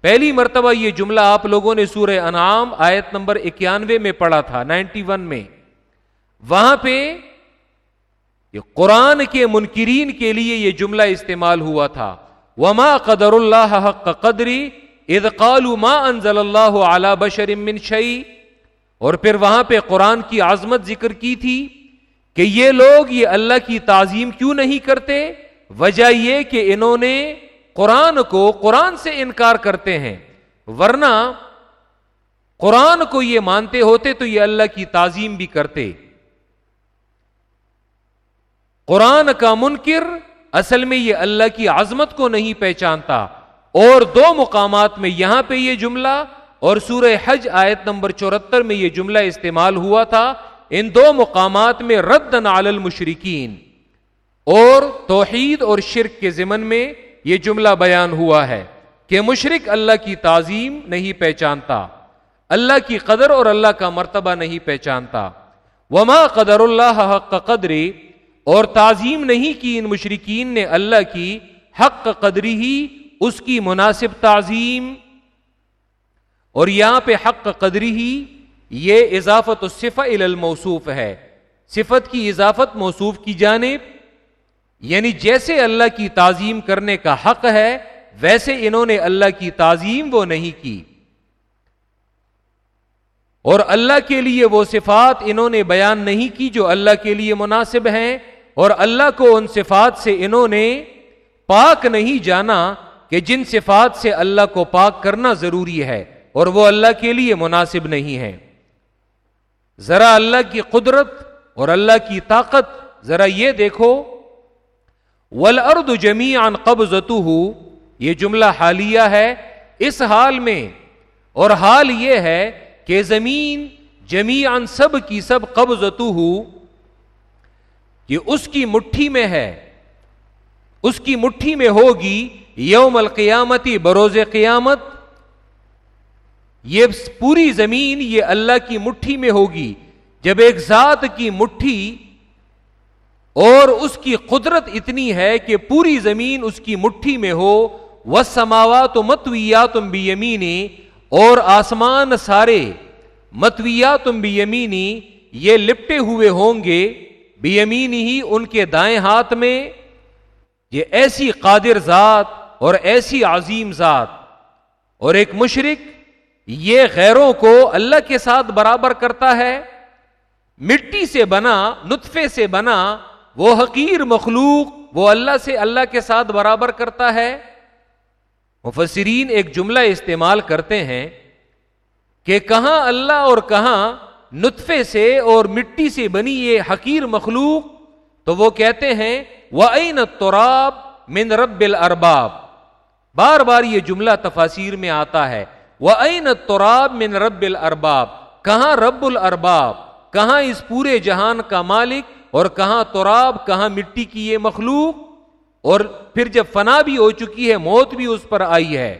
پہلی مرتبہ یہ جملہ آپ لوگوں نے سورہ انعام آیت نمبر اکیانوے میں پڑھا تھا، نائنٹی ون میں۔ وہاں پہ یہ قرآن کے منکرین کے لیے یہ جملہ استعمال ہوا تھا۔ وما قدر اللہ حق قدری اذ قالوا ما انزل اللہ على بشر من شيء اور پھر وہاں پہ قرآن کی عظمت ذکر کی تھی کہ یہ لوگ یہ اللہ کی تعظیم کیوں نہیں کرتے؟ وجہ یہ کہ انہوں نے قرآن کو قرآن سے انکار کرتے ہیں۔ ورنہ قرآن کو یہ مانتے ہوتے تو یہ اللہ کی تعظیم بھی کرتے۔ قرآن کا منکر اصل میں یہ اللہ کی عظمت کو نہیں پہچانتا۔ اور دو مقامات میں یہاں پہ یہ جملہ اور سورہ حج آیت نمبر چورہتر میں یہ جملہ استعمال ہوا تھا، ان دو مقامات میں رد نال المشرقین اور توحید اور شرک کے ضمن میں یہ جملہ بیان ہوا ہے کہ مشرق اللہ کی تعظیم نہیں پہچانتا، اللہ کی قدر اور اللہ کا مرتبہ نہیں پہچانتا۔ وما قدر اللہ حق قدری، اور تعظیم نہیں کی ان مشرقین نے اللہ کی حق قدری ہی، اس کی مناسب تعظیم۔ اور یہاں پہ حق قدری ہی یہ اضافت الصف الموصوف ہے۔ صفت کی اضافت موصوف کی جانب یعنی جیسے اللہ کی تعظیم کرنے کا حق ہے، ویسے انہوں نے اللہ کی تعظیم وہ نہیں کی۔ اور اللہ کے لیے وہ صفات انہوں نے بیان نہیں کی جو اللہ کے لیے مناسب ہیں، اور اللہ کو ان صفات سے انہوں نے پاک نہیں جانا کہ جن صفات سے اللہ کو پاک کرنا ضروری ہے۔ اور وہ اللہ کے لیے مناسب نہیں ہے۔ ذرا اللہ کی قدرت اور اللہ کی طاقت ذرا یہ دیکھو۔ ولرد جمی ان قب یہ جملہ حالیہ ہے۔ اس حال میں، اور حال یہ ہے کہ زمین جمی ان سب کی سب قبض یہ اس کی مٹھی میں ہے۔ اس کی مٹھی میں ہوگی یوم القیامتی، بروز قیامت۔ یہ پوری زمین یہ اللہ کی مٹھی میں ہوگی۔ جب ایک ذات کی مٹھی اور اس کی قدرت اتنی ہے کہ پوری زمین اس کی مٹھی میں ہو وہ سماوا تو متویا تم بھی یمینی اور آسمان سارے متویا تم بھی یمینی یہ لپٹے ہوئے ہوں گے۔ بیمین ہی ان کے دائیں ہاتھ میں۔ یہ ایسی قادر ذات اور ایسی عظیم ذات۔ اور ایک مشرق یہ غیروں کو اللہ کے ساتھ برابر کرتا ہے، مٹی سے بنا، نطفے سے بنا، وہ حقیر مخلوق، وہ اللہ سے اللہ کے ساتھ برابر کرتا ہے۔ مفسرین ایک جملہ استعمال کرتے ہیں کہ کہاں اللہ اور کہاں نطفے سے اور مٹی سے بنی یہ حقیر مخلوق، تو وہ کہتے ہیں وہ عین تراب من رب الارباب بار بار یہ جملہ تفاصیر میں آتا ہے۔ وہ عین تراب من رب الارباب کہاں رب الارباب؟ کہاں اس پورے جہان کا مالک؟ اور کہاں تراب؟ کہاں مٹی کی یہ مخلوق؟ اور پھر جب فنا بھی ہو چکی ہے، موت بھی اس پر آئی ہے۔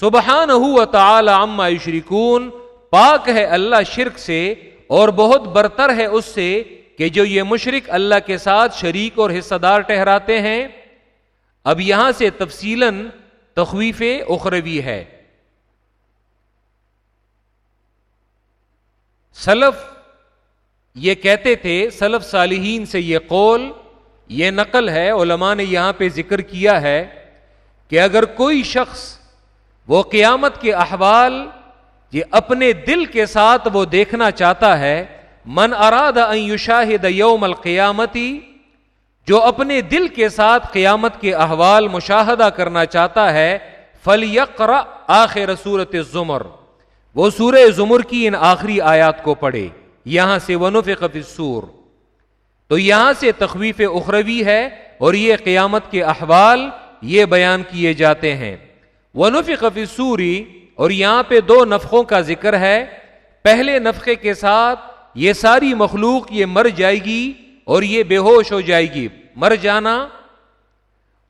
سبحان ہو تعالی عما یشرکون، پاک ہے اللہ شرک سے، اور بہت برتر ہے اس سے کہ جو یہ مشرق اللہ کے ساتھ شریک اور حصہ دار ٹہراتے ہیں۔ اب یہاں سے تفصیل تخویف اخروی ہے۔ سلف یہ کہتے تھے، سلف صالحین سے یہ قول، یہ نقل ہے، علماء نے یہاں پہ ذکر کیا ہے کہ اگر کوئی شخص وہ قیامت کے احوال، یہ اپنے دل کے ساتھ وہ دیکھنا چاہتا ہے، من اراد یشاہد یوم القیامتی، جو اپنے دل کے ساتھ قیامت کے احوال مشاہدہ کرنا چاہتا ہے فل یقر آخر صورت زمر وہ سورہ زمر کی ان آخری آیات کو پڑھے۔ یہاں سے ونف سور تو یہاں سے تخویف اخروی ہے اور یہ قیامت کے احوال یہ بیان کیے جاتے ہیں۔ ونف سوری اور یہاں پہ دو نفقوں کا ذکر ہے۔ پہلے نفقے کے ساتھ یہ ساری مخلوق یہ مر جائے گی اور یہ بے ہوش ہو جائے گی۔ مر جانا۔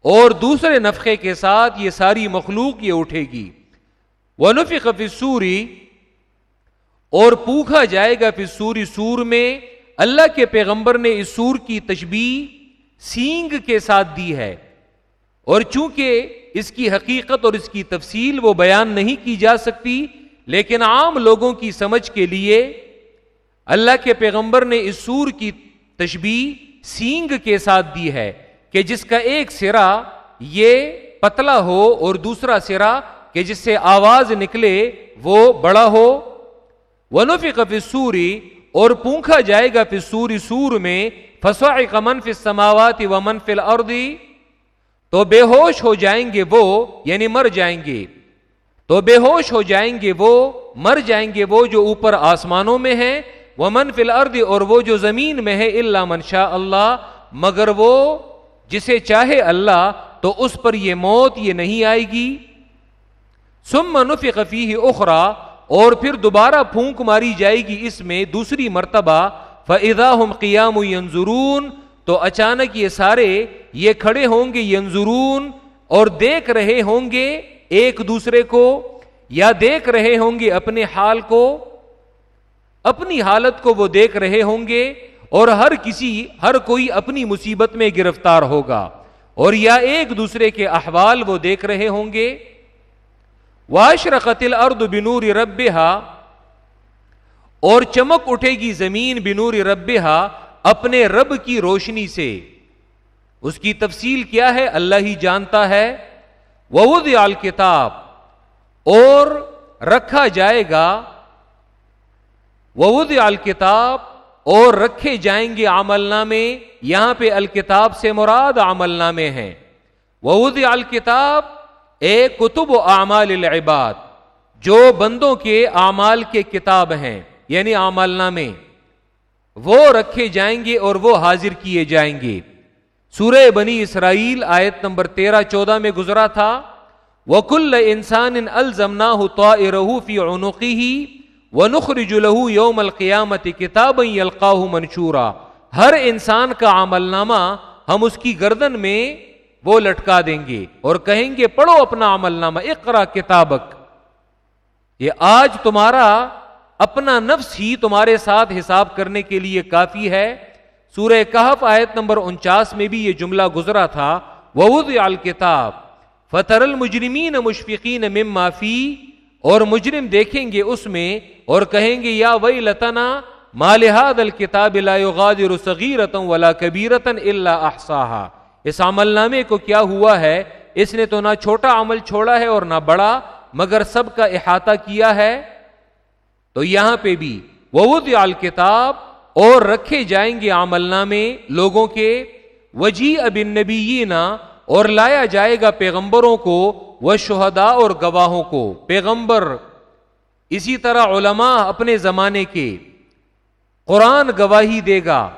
اور دوسرے نفقے کے ساتھ یہ ساری مخلوق یہ اٹھے گی۔ وہ نفق سوری اور پوکھا جائے گا پھر سوری سور میں اللہ کے پیغمبر نے اس سور کی تشبیح سینگ کے ساتھ دی ہے۔ اور چونکہ اس کی حقیقت اور اس کی تفصیل وہ بیان نہیں کی جا سکتی، لیکن عام لوگوں کی سمجھ کے لیے اللہ کے پیغمبر نے اس سور کی تشبیح سینگ کے ساتھ دی ہے کہ جس کا ایک سرا یہ پتلا ہو اور دوسرا سرا کہ جس سے آواز نکلے وہ بڑا ہو۔ ونفی کفی سوری اور پونکھا جائے گا پھر سوری سور میں۔ فسوا کا منفی سماوات و منفل اردی تو بے ہوش ہو جائیں گے وہ یعنی مر جائیں گے۔ تو بے ہوش ہو جائیں گے وہ، مر جائیں گے وہ جو اوپر آسمانوں میں ہیں۔ وہ منفل ارد اور وہ جو زمین میں ہے اللہ منشا اللہ مگر وہ جسے چاہے اللہ، تو اس پر یہ موت یہ نہیں آئے گی۔ سم منفی قفی اخرا اور پھر دوبارہ پھونک ماری جائے گی اس میں دوسری مرتبہ فضا ہم قیام ینظرون تو اچانک یہ سارے یہ کھڑے ہوں گے ینظرون اور دیکھ رہے ہوں گے ایک دوسرے کو، یا دیکھ رہے ہوں گے اپنے حال کو، اپنی حالت کو وہ دیکھ رہے ہوں گے، اور ہر کسی، ہر کوئی اپنی مصیبت میں گرفتار ہوگا، اور یا ایک دوسرے کے احوال وہ دیکھ رہے ہوں گے۔ واشر قتل ارد بنور رب اور چمک اٹھے گی زمین بنور رب اپنے رب کی روشنی سے۔ اس کی تفصیل کیا ہے؟ اللہ ہی جانتا ہے۔ وہ کتاب اور رکھا جائے گا۔ وہ الکتاب اور رکھے جائیں گے عمل نامے۔ یہاں پہ الکتاب سے مراد عمل نامے ہیں۔ وہ الکتاب اے کتب و اعمال العباد، جو بندوں کے اعمال کے کتاب ہیں یعنی عمل نامے، وہ رکھے جائیں گے اور وہ حاضر کیے جائیں گے۔ سورہ بنی اسرائیل آیت نمبر تیرہ چودہ میں گزرا تھا وہ کل انسان الزمنا ہو فی عنقی ہی وہ نخر جلح یوم القیامت کتاب القاہ منشورا۔ ہر انسان کا عمل نامہ ہم اس کی گردن میں وہ لٹکا دیں گے اور کہیں گے، پڑھو اپنا عمل نامہ اقرا کتابک۔ یہ آج تمہارا اپنا نفس ہی تمہارے ساتھ حساب کرنے کے لیے کافی ہے۔ سورہ کہف آیت نمبر انچاس میں بھی یہ جملہ گزرا تھا۔ وعود الکتاب فتر المجرمین مشفقین مم معافی اور مجرم دیکھیں گے اس میں اور کہیں گے، یا وئی لتنا مالحاد الکتاب لا يغادر صغیرتا ولا کبیرتا الا احصاها اس عمل نامے کو کیا ہوا ہے؟ اس نے تو نہ چھوٹا عمل چھوڑا ہے اور نہ بڑا، مگر سب کا احاطہ کیا ہے؟ تو یہاں پہ بھی وعود الکتاب اور رکھے جائیں گے عمل نامے لوگوں کے۔ وجی اب نبی اور لایا جائے گا پیغمبروں کو وہ شہدا اور گواہوں کو۔ پیغمبر، اسی طرح علماء اپنے زمانے کے۔ قرآن گواہی دے گا۔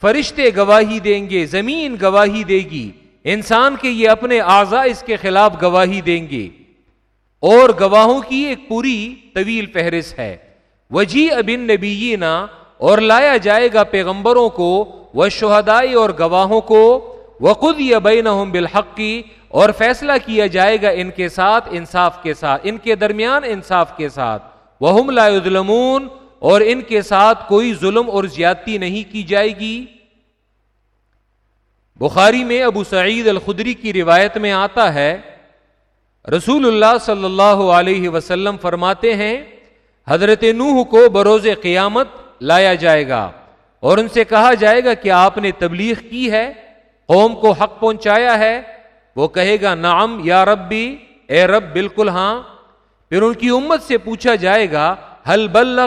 فرشتے گواہی دیں گے، زمین گواہی دے گی، انسان کے یہ اپنے اعضاء اس کے خلاف گواہی دیں گے۔ اور گواہوں کی ایک پوری طویل فہرست ہے۔ وجی ابن نبی اور لایا جائے گا پیغمبروں کو وہ شہدائی اور گواہوں کو۔ وہ خود یا بین بالحق کی اور فیصلہ کیا جائے گا ان کے ساتھ، انصاف کے ساتھ، ان کے درمیان انصاف کے ساتھ۔ وہ لا ظلمون اور ان کے ساتھ کوئی ظلم اور زیادتی نہیں کی جائے گی۔ بخاری میں ابو سعید الخدری کی روایت میں آتا ہے، رسول اللہ صلی اللہ علیہ وسلم فرماتے ہیں، حضرت نوح کو بروز قیامت لایا جائے گا اور ان سے کہا جائے گا کہ آپ نے تبلیغ کی ہے، قوم کو حق پہنچایا ہے۔ وہ کہے گا، نعم یا رب بھی اے رب، بالکل ہاں۔ پھر ان کی امت سے پوچھا جائے گا حل بل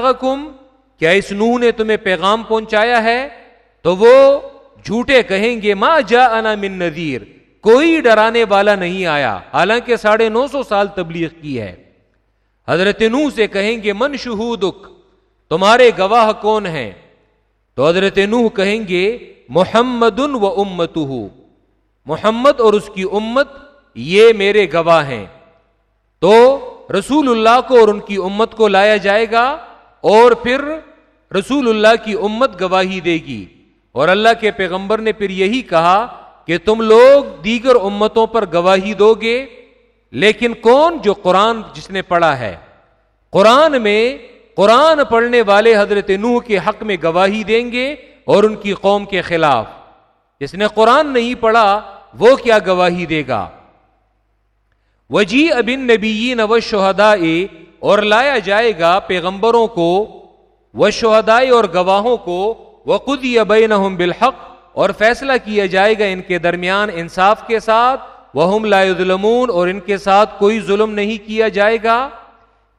کیا اس نوح نے تمہیں پیغام پہنچایا ہے؟ تو وہ جھوٹے کہیں گے ماں جا انا من نذیر، کوئی ڈرانے والا نہیں آیا، حالانکہ ساڑھے نو سو سال تبلیغ کی ہے۔ حضرت نو سے کہیں گے، من شہودک، تمہارے گواہ کون ہیں؟ تو حضرت نوح کہیں گے محمد و امت محمد اور اس کی امت، یہ میرے گواہ ہیں۔ تو رسول اللہ کو اور ان کی امت کو لایا جائے گا اور پھر رسول اللہ کی امت گواہی دے گی۔ اور اللہ کے پیغمبر نے پھر یہی کہا کہ تم لوگ دیگر امتوں پر گواہی دو گے، لیکن کون جو قرآن جس نے پڑھا ہے؟ قرآن میں قرآن پڑھنے والے حضرت نوح کے حق میں گواہی دیں گے اور ان کی قوم کے خلاف۔ جس نے قرآن نہیں پڑھا، وہ کیا گواہی دے گا؟ وجی ابن نبی نو شہدا اور لایا جائے گا پیغمبروں کو وہ شہدائے اور گواہوں کو وہ خود ابین بالحق، اور فیصلہ کیا جائے گا ان کے درمیان انصاف کے ساتھ وہ ظلمون اور ان کے ساتھ کوئی ظلم نہیں کیا جائے گا،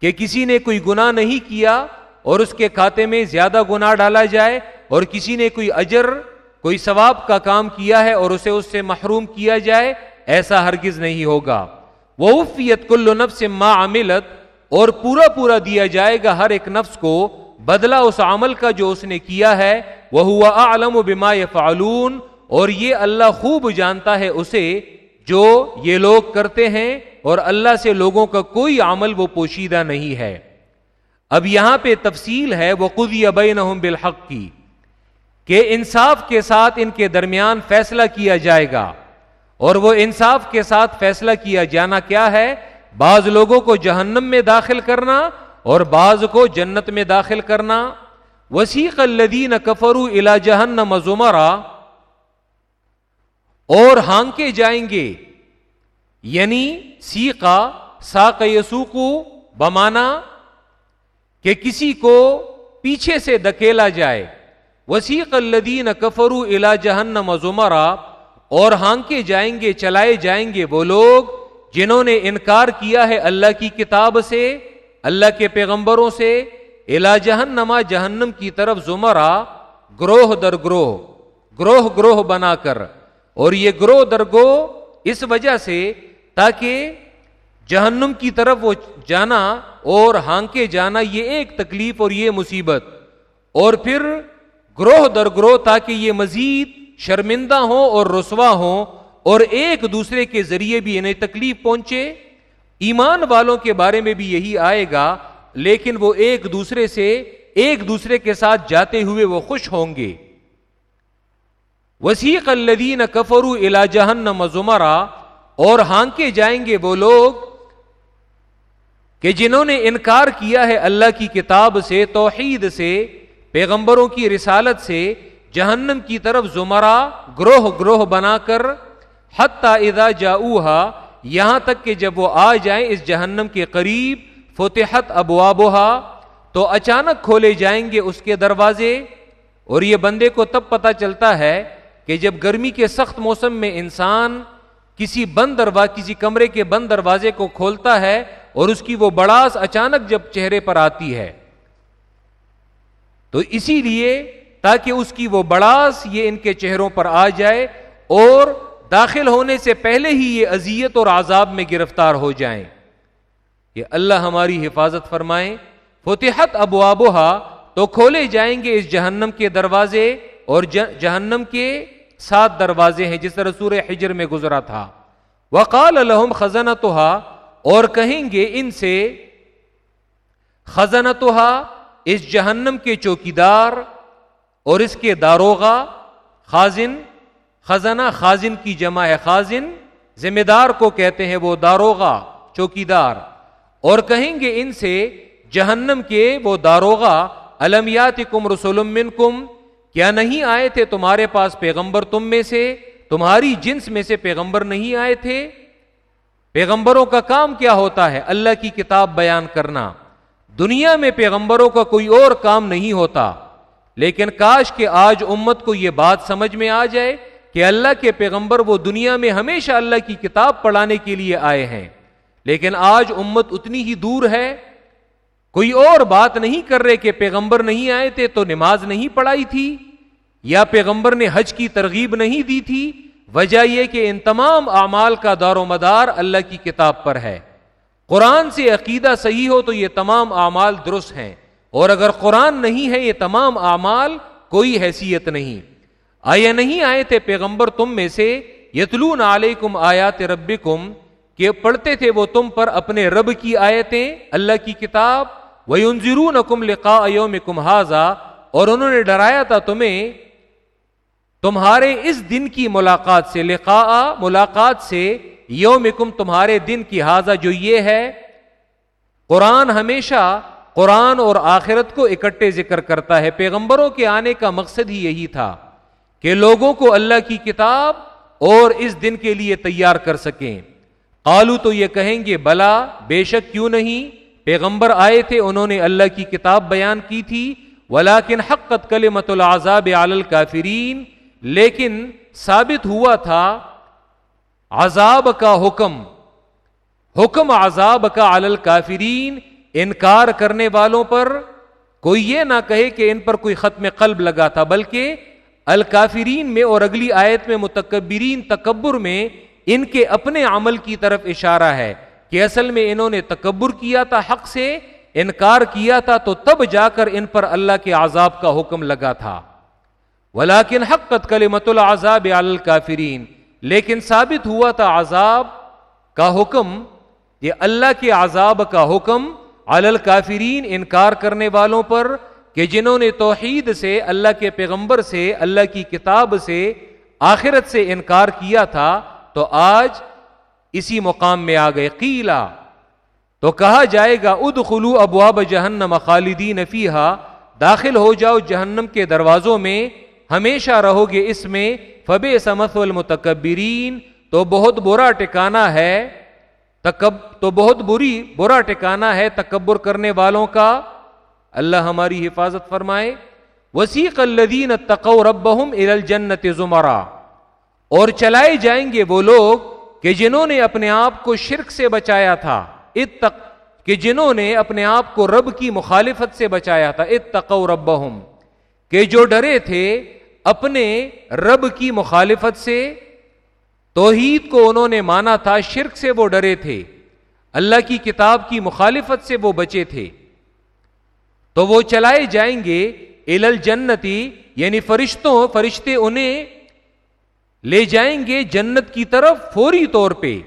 کہ کسی نے کوئی گنا نہیں کیا، اور اس کے کھاتے میں زیادہ گنا ڈالا جائے، اور کسی نے کوئی اجر، کوئی ثواب کا کام کیا ہے، اور اسے اس سے محروم کیا جائے، ایسا ہرگز نہیں ہوگا۔ وہ افیت کل نفس ما عملت، اور پورا پورا دیا جائے گا ہر ایک نفس کو بدلا اس عمل کا جو اس نے کیا ہے وہ ہوا عالم و بما فعلون اور یہ اللہ خوب جانتا ہے اسے، جو یہ لوگ کرتے ہیں، اور اللہ سے لوگوں کا کوئی عمل وہ پوشیدہ نہیں ہے۔ اب یہاں پہ تفصیل ہے وہ خود ابین بالحق کی، کہ انصاف کے ساتھ ان کے درمیان فیصلہ کیا جائے گا۔ اور وہ انصاف کے ساتھ فیصلہ کیا جانا کیا ہے؟ بعض لوگوں کو جہنم میں داخل کرنا اور بعض کو جنت میں داخل کرنا۔ وسیق الدین کفرو الا جہنم مزمرا اور ہانکے جائیں گے۔ یعنی سیقا ساق یسوکو بمانا کہ کسی کو پیچھے سے دکیلا جائے۔ وسیق الدین کفرو الا جہنم زمرا۔ اور ہانکے جائیں گے، چلائے جائیں گے وہ لوگ جنہوں نے انکار کیا ہے اللہ کی کتاب سے، اللہ کے پیغمبروں سے۔ الا جہنما جہنم کی طرف زمرا گروہ در گروہ گروہ گروہ بنا کر۔ اور یہ گروہ در گروہ اس وجہ سے تاکہ جہنم کی طرف وہ جانا اور ہانکے جانا یہ ایک تکلیف اور یہ مصیبت۔ اور پھر گروہ در گروہ تاکہ یہ مزید شرمندہ ہوں اور رسوا ہوں اور ایک دوسرے کے ذریعے بھی انہیں تکلیف پہنچے، ایمان والوں کے بارے میں بھی یہی آئے گا، لیکن وہ ایک دوسرے سے ایک دوسرے کے ساتھ جاتے ہوئے وہ خوش ہوں گے۔ وسیق الدین کفرو الا جہنم زمرا، اور ہانکے جائیں گے وہ لوگ کہ جنہوں نے انکار کیا ہے اللہ کی کتاب سے، توحید سے، پیغمبروں کی رسالت سے جہنم کی طرف زمرا گروہ گروہ بنا کر حتیٰ اذا جاؤہا، یہاں تک کہ جب وہ آ جائیں اس جہنم کے قریب، فتحت ابوابہا، تو اچانک کھولے جائیں گے اس کے دروازے۔ اور یہ بندے کو تب پتا چلتا ہے کہ جب گرمی کے سخت موسم میں انسان کسی بند درواز کسی کمرے کے بند دروازے کو کھولتا ہے اور اس کی وہ بڑاس اچانک جب چہرے پر آتی ہے۔ تو اسی لیے تاکہ اس کی وہ بڑاس یہ ان کے چہروں پر آ جائے اور داخل ہونے سے پہلے ہی یہ اذیت اور عذاب میں گرفتار ہو جائیں۔ یہ اللہ ہماری حفاظت فرمائیں فتحت ابو تو کھولے جائیں گے اس جہنم کے دروازے اور جہنم کے سات دروازے ہیں، جس طرح سورہ حجر میں گزرا تھا۔ وقال الحم خزنتہا اور کہیں گے ان سے خزنتہا اس جہنم کے چوکیدار اور اس کے داروغا خازن، خزانہ خازن کی جمع ہے خازن ذمہ دار کو کہتے ہیں وہ داروغا چوکیدار۔ اور کہیں گے ان سے، جہنم کے وہ داروغا المیات کم رسول کم کیا نہیں آئے تھے تمہارے پاس پیغمبر تم میں سے؟ تمہاری جنس میں سے پیغمبر نہیں آئے تھے؟ پیغمبروں کا کام کیا ہوتا ہے؟ اللہ کی کتاب بیان کرنا۔ دنیا میں پیغمبروں کا کوئی اور کام نہیں ہوتا۔ لیکن کاش کہ آج امت کو یہ بات سمجھ میں آ جائے کہ اللہ کے پیغمبر وہ دنیا میں ہمیشہ اللہ کی کتاب پڑھانے کے لیے آئے ہیں۔ لیکن آج امت اتنی ہی دور ہے، کوئی اور بات نہیں کر رہے کہ پیغمبر نہیں آئے تھے تو نماز نہیں پڑھائی تھی، یا پیغمبر نے حج کی ترغیب نہیں دی تھی۔ وجہ یہ کہ ان تمام اعمال کا دار و مدار اللہ کی کتاب پر ہے۔ قرآن سے عقیدہ صحیح ہو تو یہ تمام اعمال درست ہیں۔ اور اگر قرآن نہیں ہے یہ تمام اعمال، کوئی حیثیت نہیں۔ آیا نہیں آئے تھے پیغمبر تم میں سے، یتلون علیکم آیات ربکم، کہ پڑھتے تھے وہ تم پر اپنے رب کی آیتیں، اللہ کی کتاب وَيُنزِرُونَكُمْ لِقَاءَ يَوْمِكُمْ هَذَا۔ اور انہوں نے ڈرایا تھا تمہیں، تمہارے اس دن کی ملاقات سے، لقاء ملاقات سے، یومکم تمہارے دن کی حاضہ جو یہ ہے۔ قرآن ہمیشہ قرآن اور آخرت کو اکٹھے ذکر کرتا ہے۔ پیغمبروں کے آنے کا مقصد ہی یہی تھا کہ لوگوں کو اللہ کی کتاب اور اس دن کے لیے تیار کر سکیں۔ قالو تو یہ کہیں گے، بلا، بے شک کیوں نہیں؟ پیغمبر آئے تھے، انہوں نے اللہ کی کتاب بیان کی تھی۔ ولاکن حقت کلمت العذاب علی الکافرین۔ لیکن ثابت ہوا تھا، عذاب کا حکم حکم عذاب کا علی الکافرین۔ انکار کرنے والوں پر کوئی یہ نہ کہے کہ ان پر کوئی ختم قلب لگا تھا، بلکہ الکافرین میں اور اگلی آیت میں متکبرین تکبر میں ان کے اپنے عمل کی طرف اشارہ ہے کہ اصل میں انہوں نے تکبر کیا تھا، حق سے انکار کیا تھا، تو تب جا کر ان پر اللہ کے عذاب کا حکم لگا تھا۔ ولاکن حقت کل مت العذاب الکافرین، لیکن ثابت ہوا تھا عذاب کا حکم، یہ اللہ کے عذاب کا حکم الکافرین انکار کرنے والوں پر کہ جنہوں نے توحید سے، اللہ کے پیغمبر سے، اللہ کی کتاب سے آخرت سے انکار کیا تھا، تو آج اسی مقام میں آ گئے۔ قیلا، تو کہا جائے گا اد خلو ابواب جہنم خالدین فیحا داخل ہو جاؤ جہنم کے دروازوں میں، ہمیشہ رہو گے اس میں۔ فب سمت المتکبرین، تو بہت برا ٹکانا ہے۔ تکب تو بہت بری، برا ٹکانا ہے تکبر کرنے والوں کا۔ اللہ ہماری حفاظت فرمائے۔ وسیق الدین تقو ربہم الجنت زمرا۔ اور چلائے جائیں گے وہ لوگ کہ جنہوں نے اپنے آپ کو شرک سے بچایا تھا۔ اتق، کہ جنہوں نے اپنے آپ کو رب کی مخالفت سے بچایا تھا۔ اتقو ربہم۔ کہ جو ڈرے تھے اپنے رب کی مخالفت سے توحید کو انہوں نے مانا تھا شرک سے وہ ڈرے تھے، اللہ کی کتاب کی مخالفت سے وہ بچے تھے۔ تو وہ چلائے جائیں گے الل جنتی یعنی فرشتوں، فرشتے انہیں لے جائیں گے جنت کی طرف فوری طور پہ،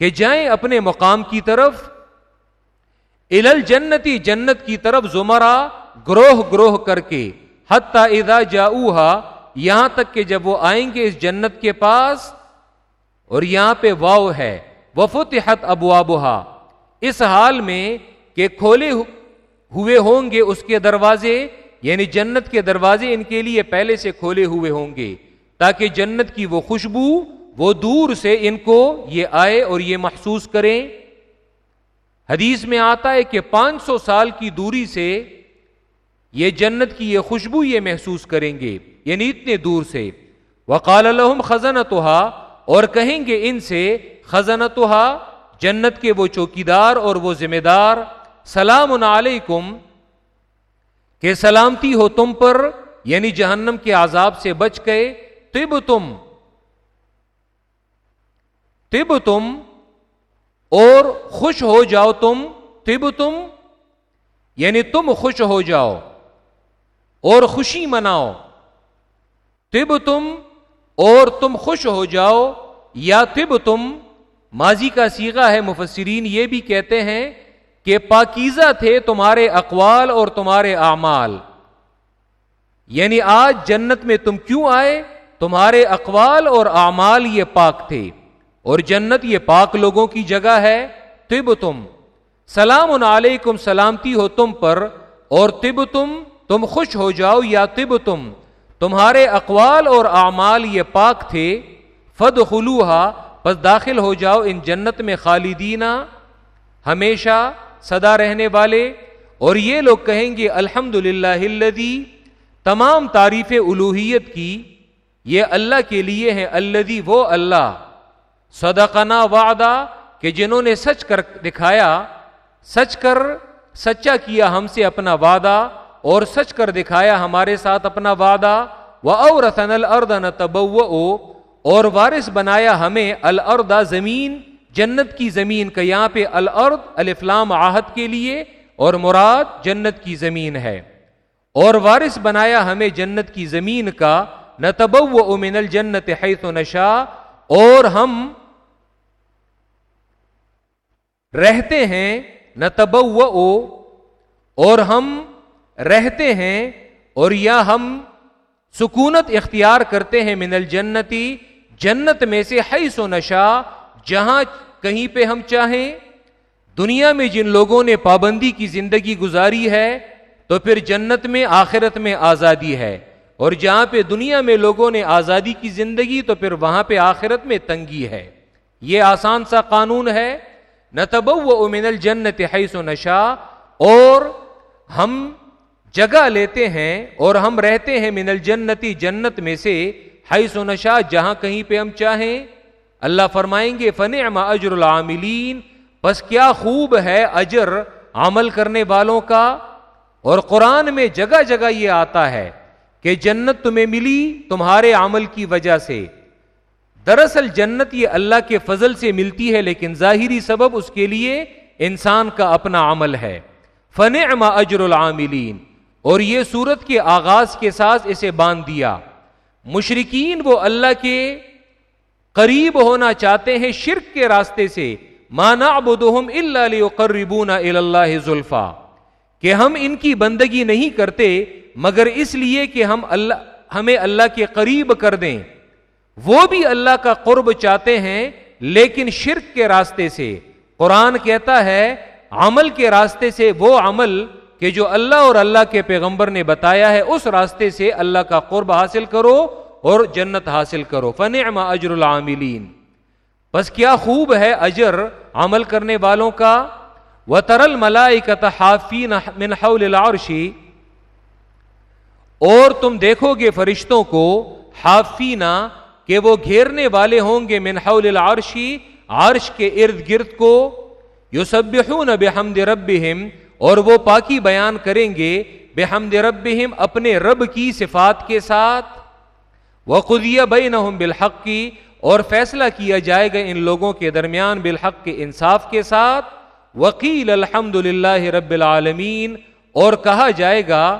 کہ جائیں اپنے مقام کی طرف۔ الل جنتی جنت کی طرف زمرہ گروہ گروہ کر کے، حتیٰ اذا جاؤہا یہاں تک کہ جب وہ آئیں گے اس جنت کے پاس اور یہاں پہ واؤ ہے۔ وفتحت ابوابہا اس حال میں کہ کھولے ہوئے ہوں گے اس کے دروازے یعنی جنت کے دروازے ان کے لیے پہلے سے کھولے ہوئے ہوں گے، تاکہ جنت کی وہ خوشبو، وہ دور سے ان کو یہ آئے اور یہ محسوس کریں۔ حدیث میں آتا ہے کہ پانچ سو سال کی دوری سے یہ جنت کی یہ خوشبو یہ محسوس کریں گے یعنی اتنے دور سے۔ وقال الحم خزن اور کہیں گے ان سے خزن جنت کے وہ چوکیدار اور وہ ذمہ دار سلام علیکم، کہ سلامتی ہو تم پر یعنی جہنم کے عذاب سے بچ گئے تب تم تب تم اور خوش ہو جاؤ تم تب تم یعنی تم خوش ہو جاؤ، اور خوشی مناؤ تب تم اور تم خوش ہو جاؤ یا تب تم، ماضی کا سیگا ہے، مفسرین یہ بھی کہتے ہیں کہ پاکیزہ تھے تمہارے اقوال اور تمہارے اعمال۔ یعنی آج جنت میں تم کیوں آئے؟ تمہارے اقوال اور اعمال یہ پاک تھے۔ اور جنت یہ پاک لوگوں کی جگہ ہے۔ تب تم، سلام علیکم، سلامتی ہو تم پر۔ اور تب تم تم خوش ہو جاؤ یا تب تم۔ تمہارے اقوال اور اعمال یہ پاک تھے فد خلوہا بس داخل ہو جاؤ ان جنت میں خالدینہ، ہمیشہ سدا رہنے والے۔ اور یہ لوگ کہیں گے الحمد للہ تمام تعریف الوحیت کی، یہ اللہ کے لیے ہے اللہ وہ اللہ۔ صدقنا وعدہ، کہ جنہوں نے سچ کر دکھایا، سچ کر، سچا کیا ہم سے اپنا وعدہ۔ اور سچ کر دکھایا ہمارے ساتھ اپنا وعدہ وہ اور تب اور وارث بنایا ہمیں الردا زمین، جنت کی زمین کا یہاں پہ الارض الفلام آہد کے لیے، اور مراد جنت کی زمین ہے۔ اور وارث بنایا ہمیں جنت کی زمین کا نہ تبو من الجنت حیث نشا اور ہم رہتے ہیں نہ تبو اور ہم رہتے ہیں اور یا ہم سکونت اختیار کرتے ہیں من الجنتی، جنت میں سے حیث و نشا جہاں کہیں پہ ہم چاہیں۔ دنیا میں جن لوگوں نے پابندی کی زندگی گزاری ہے، تو پھر جنت میں، آخرت میں آزادی ہے۔ اور جہاں پہ دنیا میں لوگوں نے آزادی کی زندگی، تو پھر وہاں پہ آخرت میں تنگی ہے۔ یہ آسان سا قانون ہے۔ نہ تبو من الجنت حیث و نشا اور ہم جگہ لیتے ہیں اور ہم رہتے ہیں من الجنتی، جنت میں سے، حیث و نشا جہاں کہیں پہ ہم چاہیں۔ اللہ فرمائیں گے فن اجر العاملین بس کیا خوب ہے اجر عمل کرنے والوں کا۔ اور قرآن میں جگہ جگہ یہ آتا ہے کہ جنت تمہیں ملی تمہارے عمل کی وجہ سے۔ دراصل جنت یہ اللہ کے فضل سے ملتی ہے، لیکن ظاہری سبب اس کے لیے انسان کا اپنا عمل ہے۔ فن اجر العاملین اور یہ صورت کے آغاز کے ساتھ اسے باندھ دیا۔ مشرقین وہ اللہ کے قریب ہونا چاہتے ہیں شرک کے راستے سے۔ مانا ابودم اللہ قربون اللہ زلفا کہ ہم ان کی بندگی نہیں کرتے، مگر اس لیے کہ ہم اللہ، ہمیں اللہ کے قریب کر دیں۔ وہ بھی اللہ کا قرب چاہتے ہیں، لیکن شرک کے راستے سے۔ قرآن کہتا ہے، عمل کے راستے سے وہ عمل کہ جو اللہ اور اللہ کے پیغمبر نے بتایا ہے، اس راستے سے اللہ کا قرب حاصل کرو اور جنت حاصل کرو۔ فن اجر العاملین بس کیا خوب ہے اجر عمل کرنے والوں کا۔ و ترل ملائی حول العرشی اور تم دیکھو گے فرشتوں کو حافینا کہ وہ گھیرنے والے ہوں گے من حول العرشی عرش کے ارد گرد کو۔ یو سب بحمد ربهم۔ اور وہ پاکی بیان کریں گے بے حمد رب اپنے رب کی صفات کے ساتھ۔ وہ خدیہ بے بالحق کی اور فیصلہ کیا جائے گا ان لوگوں کے درمیان بالحق کے انصاف کے ساتھ۔ وکیل الحمد للہ رب العالمین اور کہا جائے گا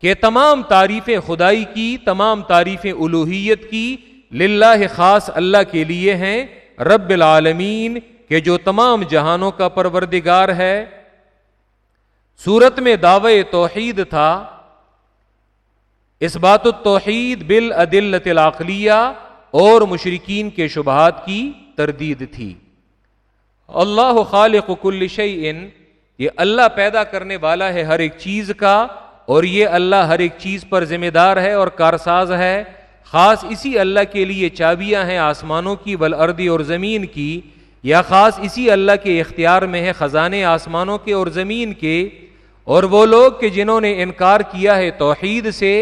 کہ تمام تعریفیں خدائی کی، تمام تعریفیں الوحیت کی للہ خاص اللہ کے لیے ہیں۔ رب العالمین، کہ جو تمام جہانوں کا پروردگار ہے۔ سورت میں دعوے توحید تھا، اس بات توحید بل عدلت العقلیہ اور مشرقین کے شبہات کی تردید تھی۔ اللہ خالق کل شعین یہ اللہ پیدا کرنے والا ہے ہر ایک چیز کا، اور یہ اللہ ہر ایک چیز پر ذمہ دار ہے اور کارساز ہے۔ خاص اسی اللہ کے لیے چابیاں ہیں آسمانوں کی بلردی اور زمین کی۔ یا خاص اسی اللہ کے اختیار میں ہے خزانے آسمانوں کے اور زمین کے۔ اور وہ لوگ کہ جنہوں نے انکار کیا ہے توحید سے،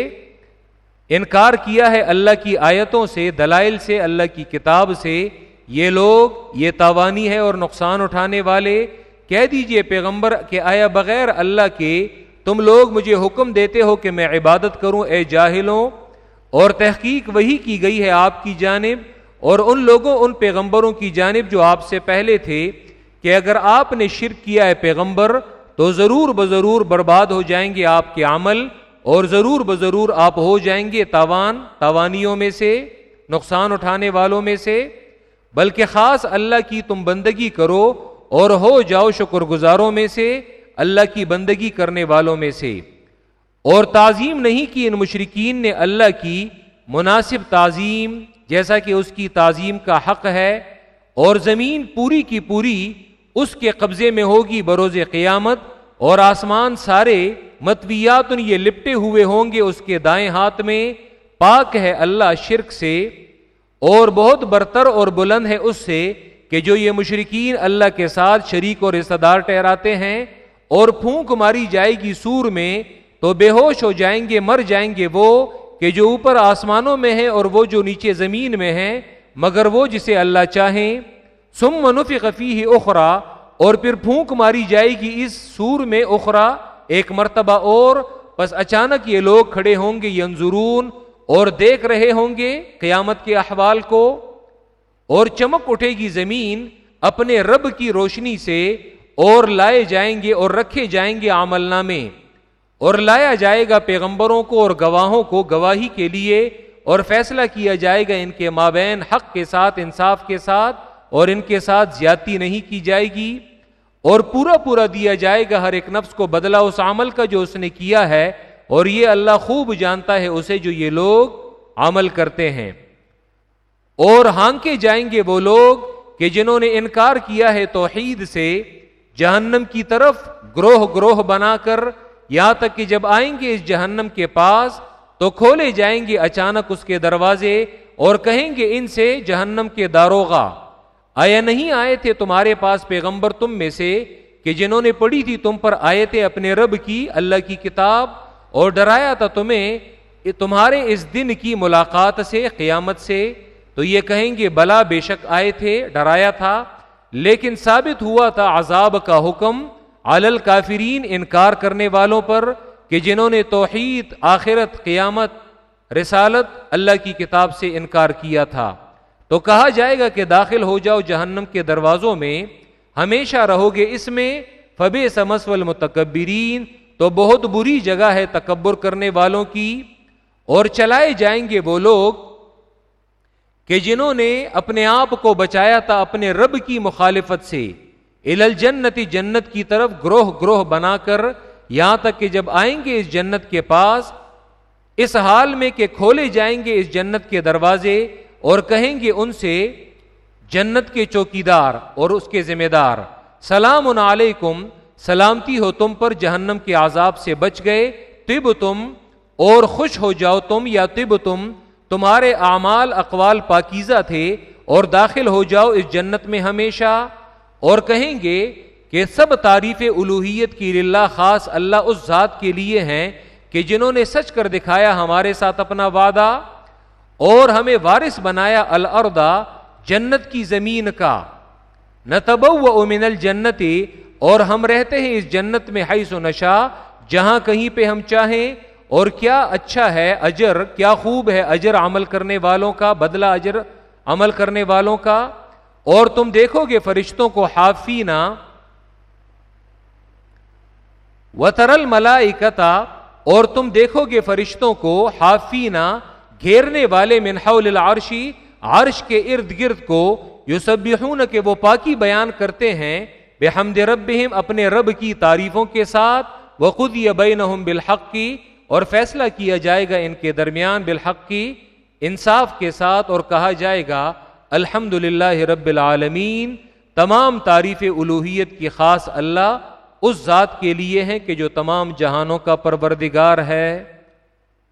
انکار کیا ہے اللہ کی آیتوں سے، دلائل سے، اللہ کی کتاب سے، یہ لوگ، یہ تاوانی ہے اور نقصان اٹھانے والے، کہہ دیجیے پیغمبر کہ آیا بغیر اللہ کے تم لوگ مجھے حکم دیتے ہو کہ میں عبادت کروں، اے جاہلوں، اور تحقیق وہی کی گئی ہے آپ کی جانب، اور ان لوگوں، ان پیغمبروں کی جانب جو آپ سے پہلے تھے کہ اگر آپ نے شرک کیا ہے پیغمبر تو ضرور بضرور برباد ہو جائیں گے آپ کے عمل اور ضرور بضرور آپ ہو جائیں گے تاوان، تاوانیوں میں سے، نقصان اٹھانے والوں میں سے۔ بلکہ خاص اللہ کی تم بندگی کرو اور ہو جاؤ شکر گزاروں میں سے، اللہ کی بندگی کرنے والوں میں سے۔ اور تعظیم نہیں کی ان مشرقین نے اللہ کی، مناسب تعظیم، جیسا کہ اس کی تعظیم کا حق ہے، اور زمین پوری کی پوری اس کے قبضے میں ہوگی بروز قیامت اور آسمان سارے متویات یہ لپٹے ہوئے ہوں گے اس کے دائیں ہاتھ میں۔ پاک ہے اللہ شرک سے اور بہت برتر اور بلند ہے اس سے کہ جو یہ مشرقین اللہ کے ساتھ شریک اور رشتہ دار ٹہراتے ہیں اور پھونک ماری جائے گی سور میں تو بے ہوش ہو جائیں گے، مر جائیں گے وہ کہ جو اوپر آسمانوں میں ہے اور وہ جو نیچے زمین میں ہے مگر وہ جسے اللہ چاہیں۔ سم منفی قفی ہی اخرا اور پھر پھونک ماری جائے گی اس سور میں اخرا ایک مرتبہ اور بس اچانک یہ لوگ کھڑے ہوں گے، ینظرون، اور دیکھ رہے ہوں گے قیامت کے احوال کو، اور چمک اٹھے گی زمین اپنے رب کی روشنی سے، اور لائے جائیں گے، اور رکھے جائیں گے عمل نامے، اور لایا جائے گا پیغمبروں کو اور گواہوں کو گواہی کے لیے، اور فیصلہ کیا جائے گا ان کے مابین حق کے ساتھ، انصاف کے ساتھ اور ان کے ساتھ زیادتی نہیں کی جائے گی اور پورا پورا دیا جائے گا ہر ایک نفس کو بدلا اس عمل کا جو اس نے کیا ہے اور یہ اللہ خوب جانتا ہے اسے جو یہ لوگ عمل کرتے ہیں۔ اور ہانکے جائیں گے وہ لوگ کہ جنہوں نے انکار کیا ہے توحید سے، جہنم کی طرف گروہ گروہ بنا کر، یہاں تک کہ جب آئیں گے اس جہنم کے پاس تو کھولے جائیں گے اچانک اس کے دروازے اور کہیں گے ان سے جہنم کے داروغا آیا نہیں آئے تھے تمہارے پاس پیغمبر تم میں سے کہ جنہوں نے پڑھی تھی تم پر آئے تھے اپنے رب کی، اللہ کی کتاب، اور ڈرایا تھا تمہیں تمہارے اس دن کی ملاقات سے، قیامت سے؟ تو یہ کہیں گے، بلا بے شک آئے تھے، ڈرایا تھا، لیکن ثابت ہوا تھا عذاب کا حکم علل کافرین انکار کرنے والوں پر کہ جنہوں نے توحید، آخرت، قیامت، رسالت، اللہ کی کتاب سے انکار کیا تھا۔ تو کہا جائے گا کہ داخل ہو جاؤ جہنم کے دروازوں میں، ہمیشہ رہو گے اس میں۔ فبے سمس المتکبرین تو بہت بری جگہ ہے تکبر کرنے والوں کی۔ اور چلائے جائیں گے وہ لوگ کہ جنہوں نے اپنے آپ کو بچایا تھا اپنے رب کی مخالفت سے۔ الل جنتی جنت کی طرف گروہ گروہ بنا کر۔ یہاں تک کہ جب آئیں گے اس جنت کے پاس، اس حال میں کہ کھولے جائیں گے اس جنت کے دروازے۔ اور کہیں گے ان سے، جنت کے چوکیدار اور اس کے ذمہ دار، سلام علیکم، سلامتی ہو تم پر، جہنم کے عذاب سے بچ گئے تب تم اور خوش ہو جاؤ تم یا تب تم، تمہارے اعمال اقوال پاکیزہ تھے اور داخل ہو جاؤ اس جنت میں ہمیشہ۔ اور کہیں گے کہ سب تعریف الوحیت کی للہ خاص اللہ اس ذات کے لیے ہیں کہ جنہوں نے سچ کر دکھایا ہمارے ساتھ اپنا وعدہ۔ اور ہمیں وارث بنایا الردا جنت کی زمین کا۔ نتب و من الجنتی اور ہم رہتے ہیں اس جنت میں حیث و نشا، جہاں کہیں پہ ہم چاہیں۔ اور کیا اچھا ہے اجر، کیا خوب ہے اجر عمل کرنے والوں کا، بدلہ اجر عمل کرنے والوں کا۔ اور تم دیکھو گے فرشتوں کو حافینا و ترل ملائکتا اور تم دیکھو گے فرشتوں کو حافینا گھیرنے والے منحول العرشی عرش کے ارد گرد کو یو سب کہ وہ پاکی بیان کرتے ہیں بے حمد رب اپنے رب کی تعریفوں کے ساتھ وہ خود یہ بالحق کی اور فیصلہ کیا جائے گا ان کے درمیان بالحق کی انصاف کے ساتھ اور کہا جائے گا الحمد رب العالمین، تمام تعریف الوحیت کی خاص اللہ اس ذات کے لیے ہیں کہ جو تمام جہانوں کا پروردگار ہے۔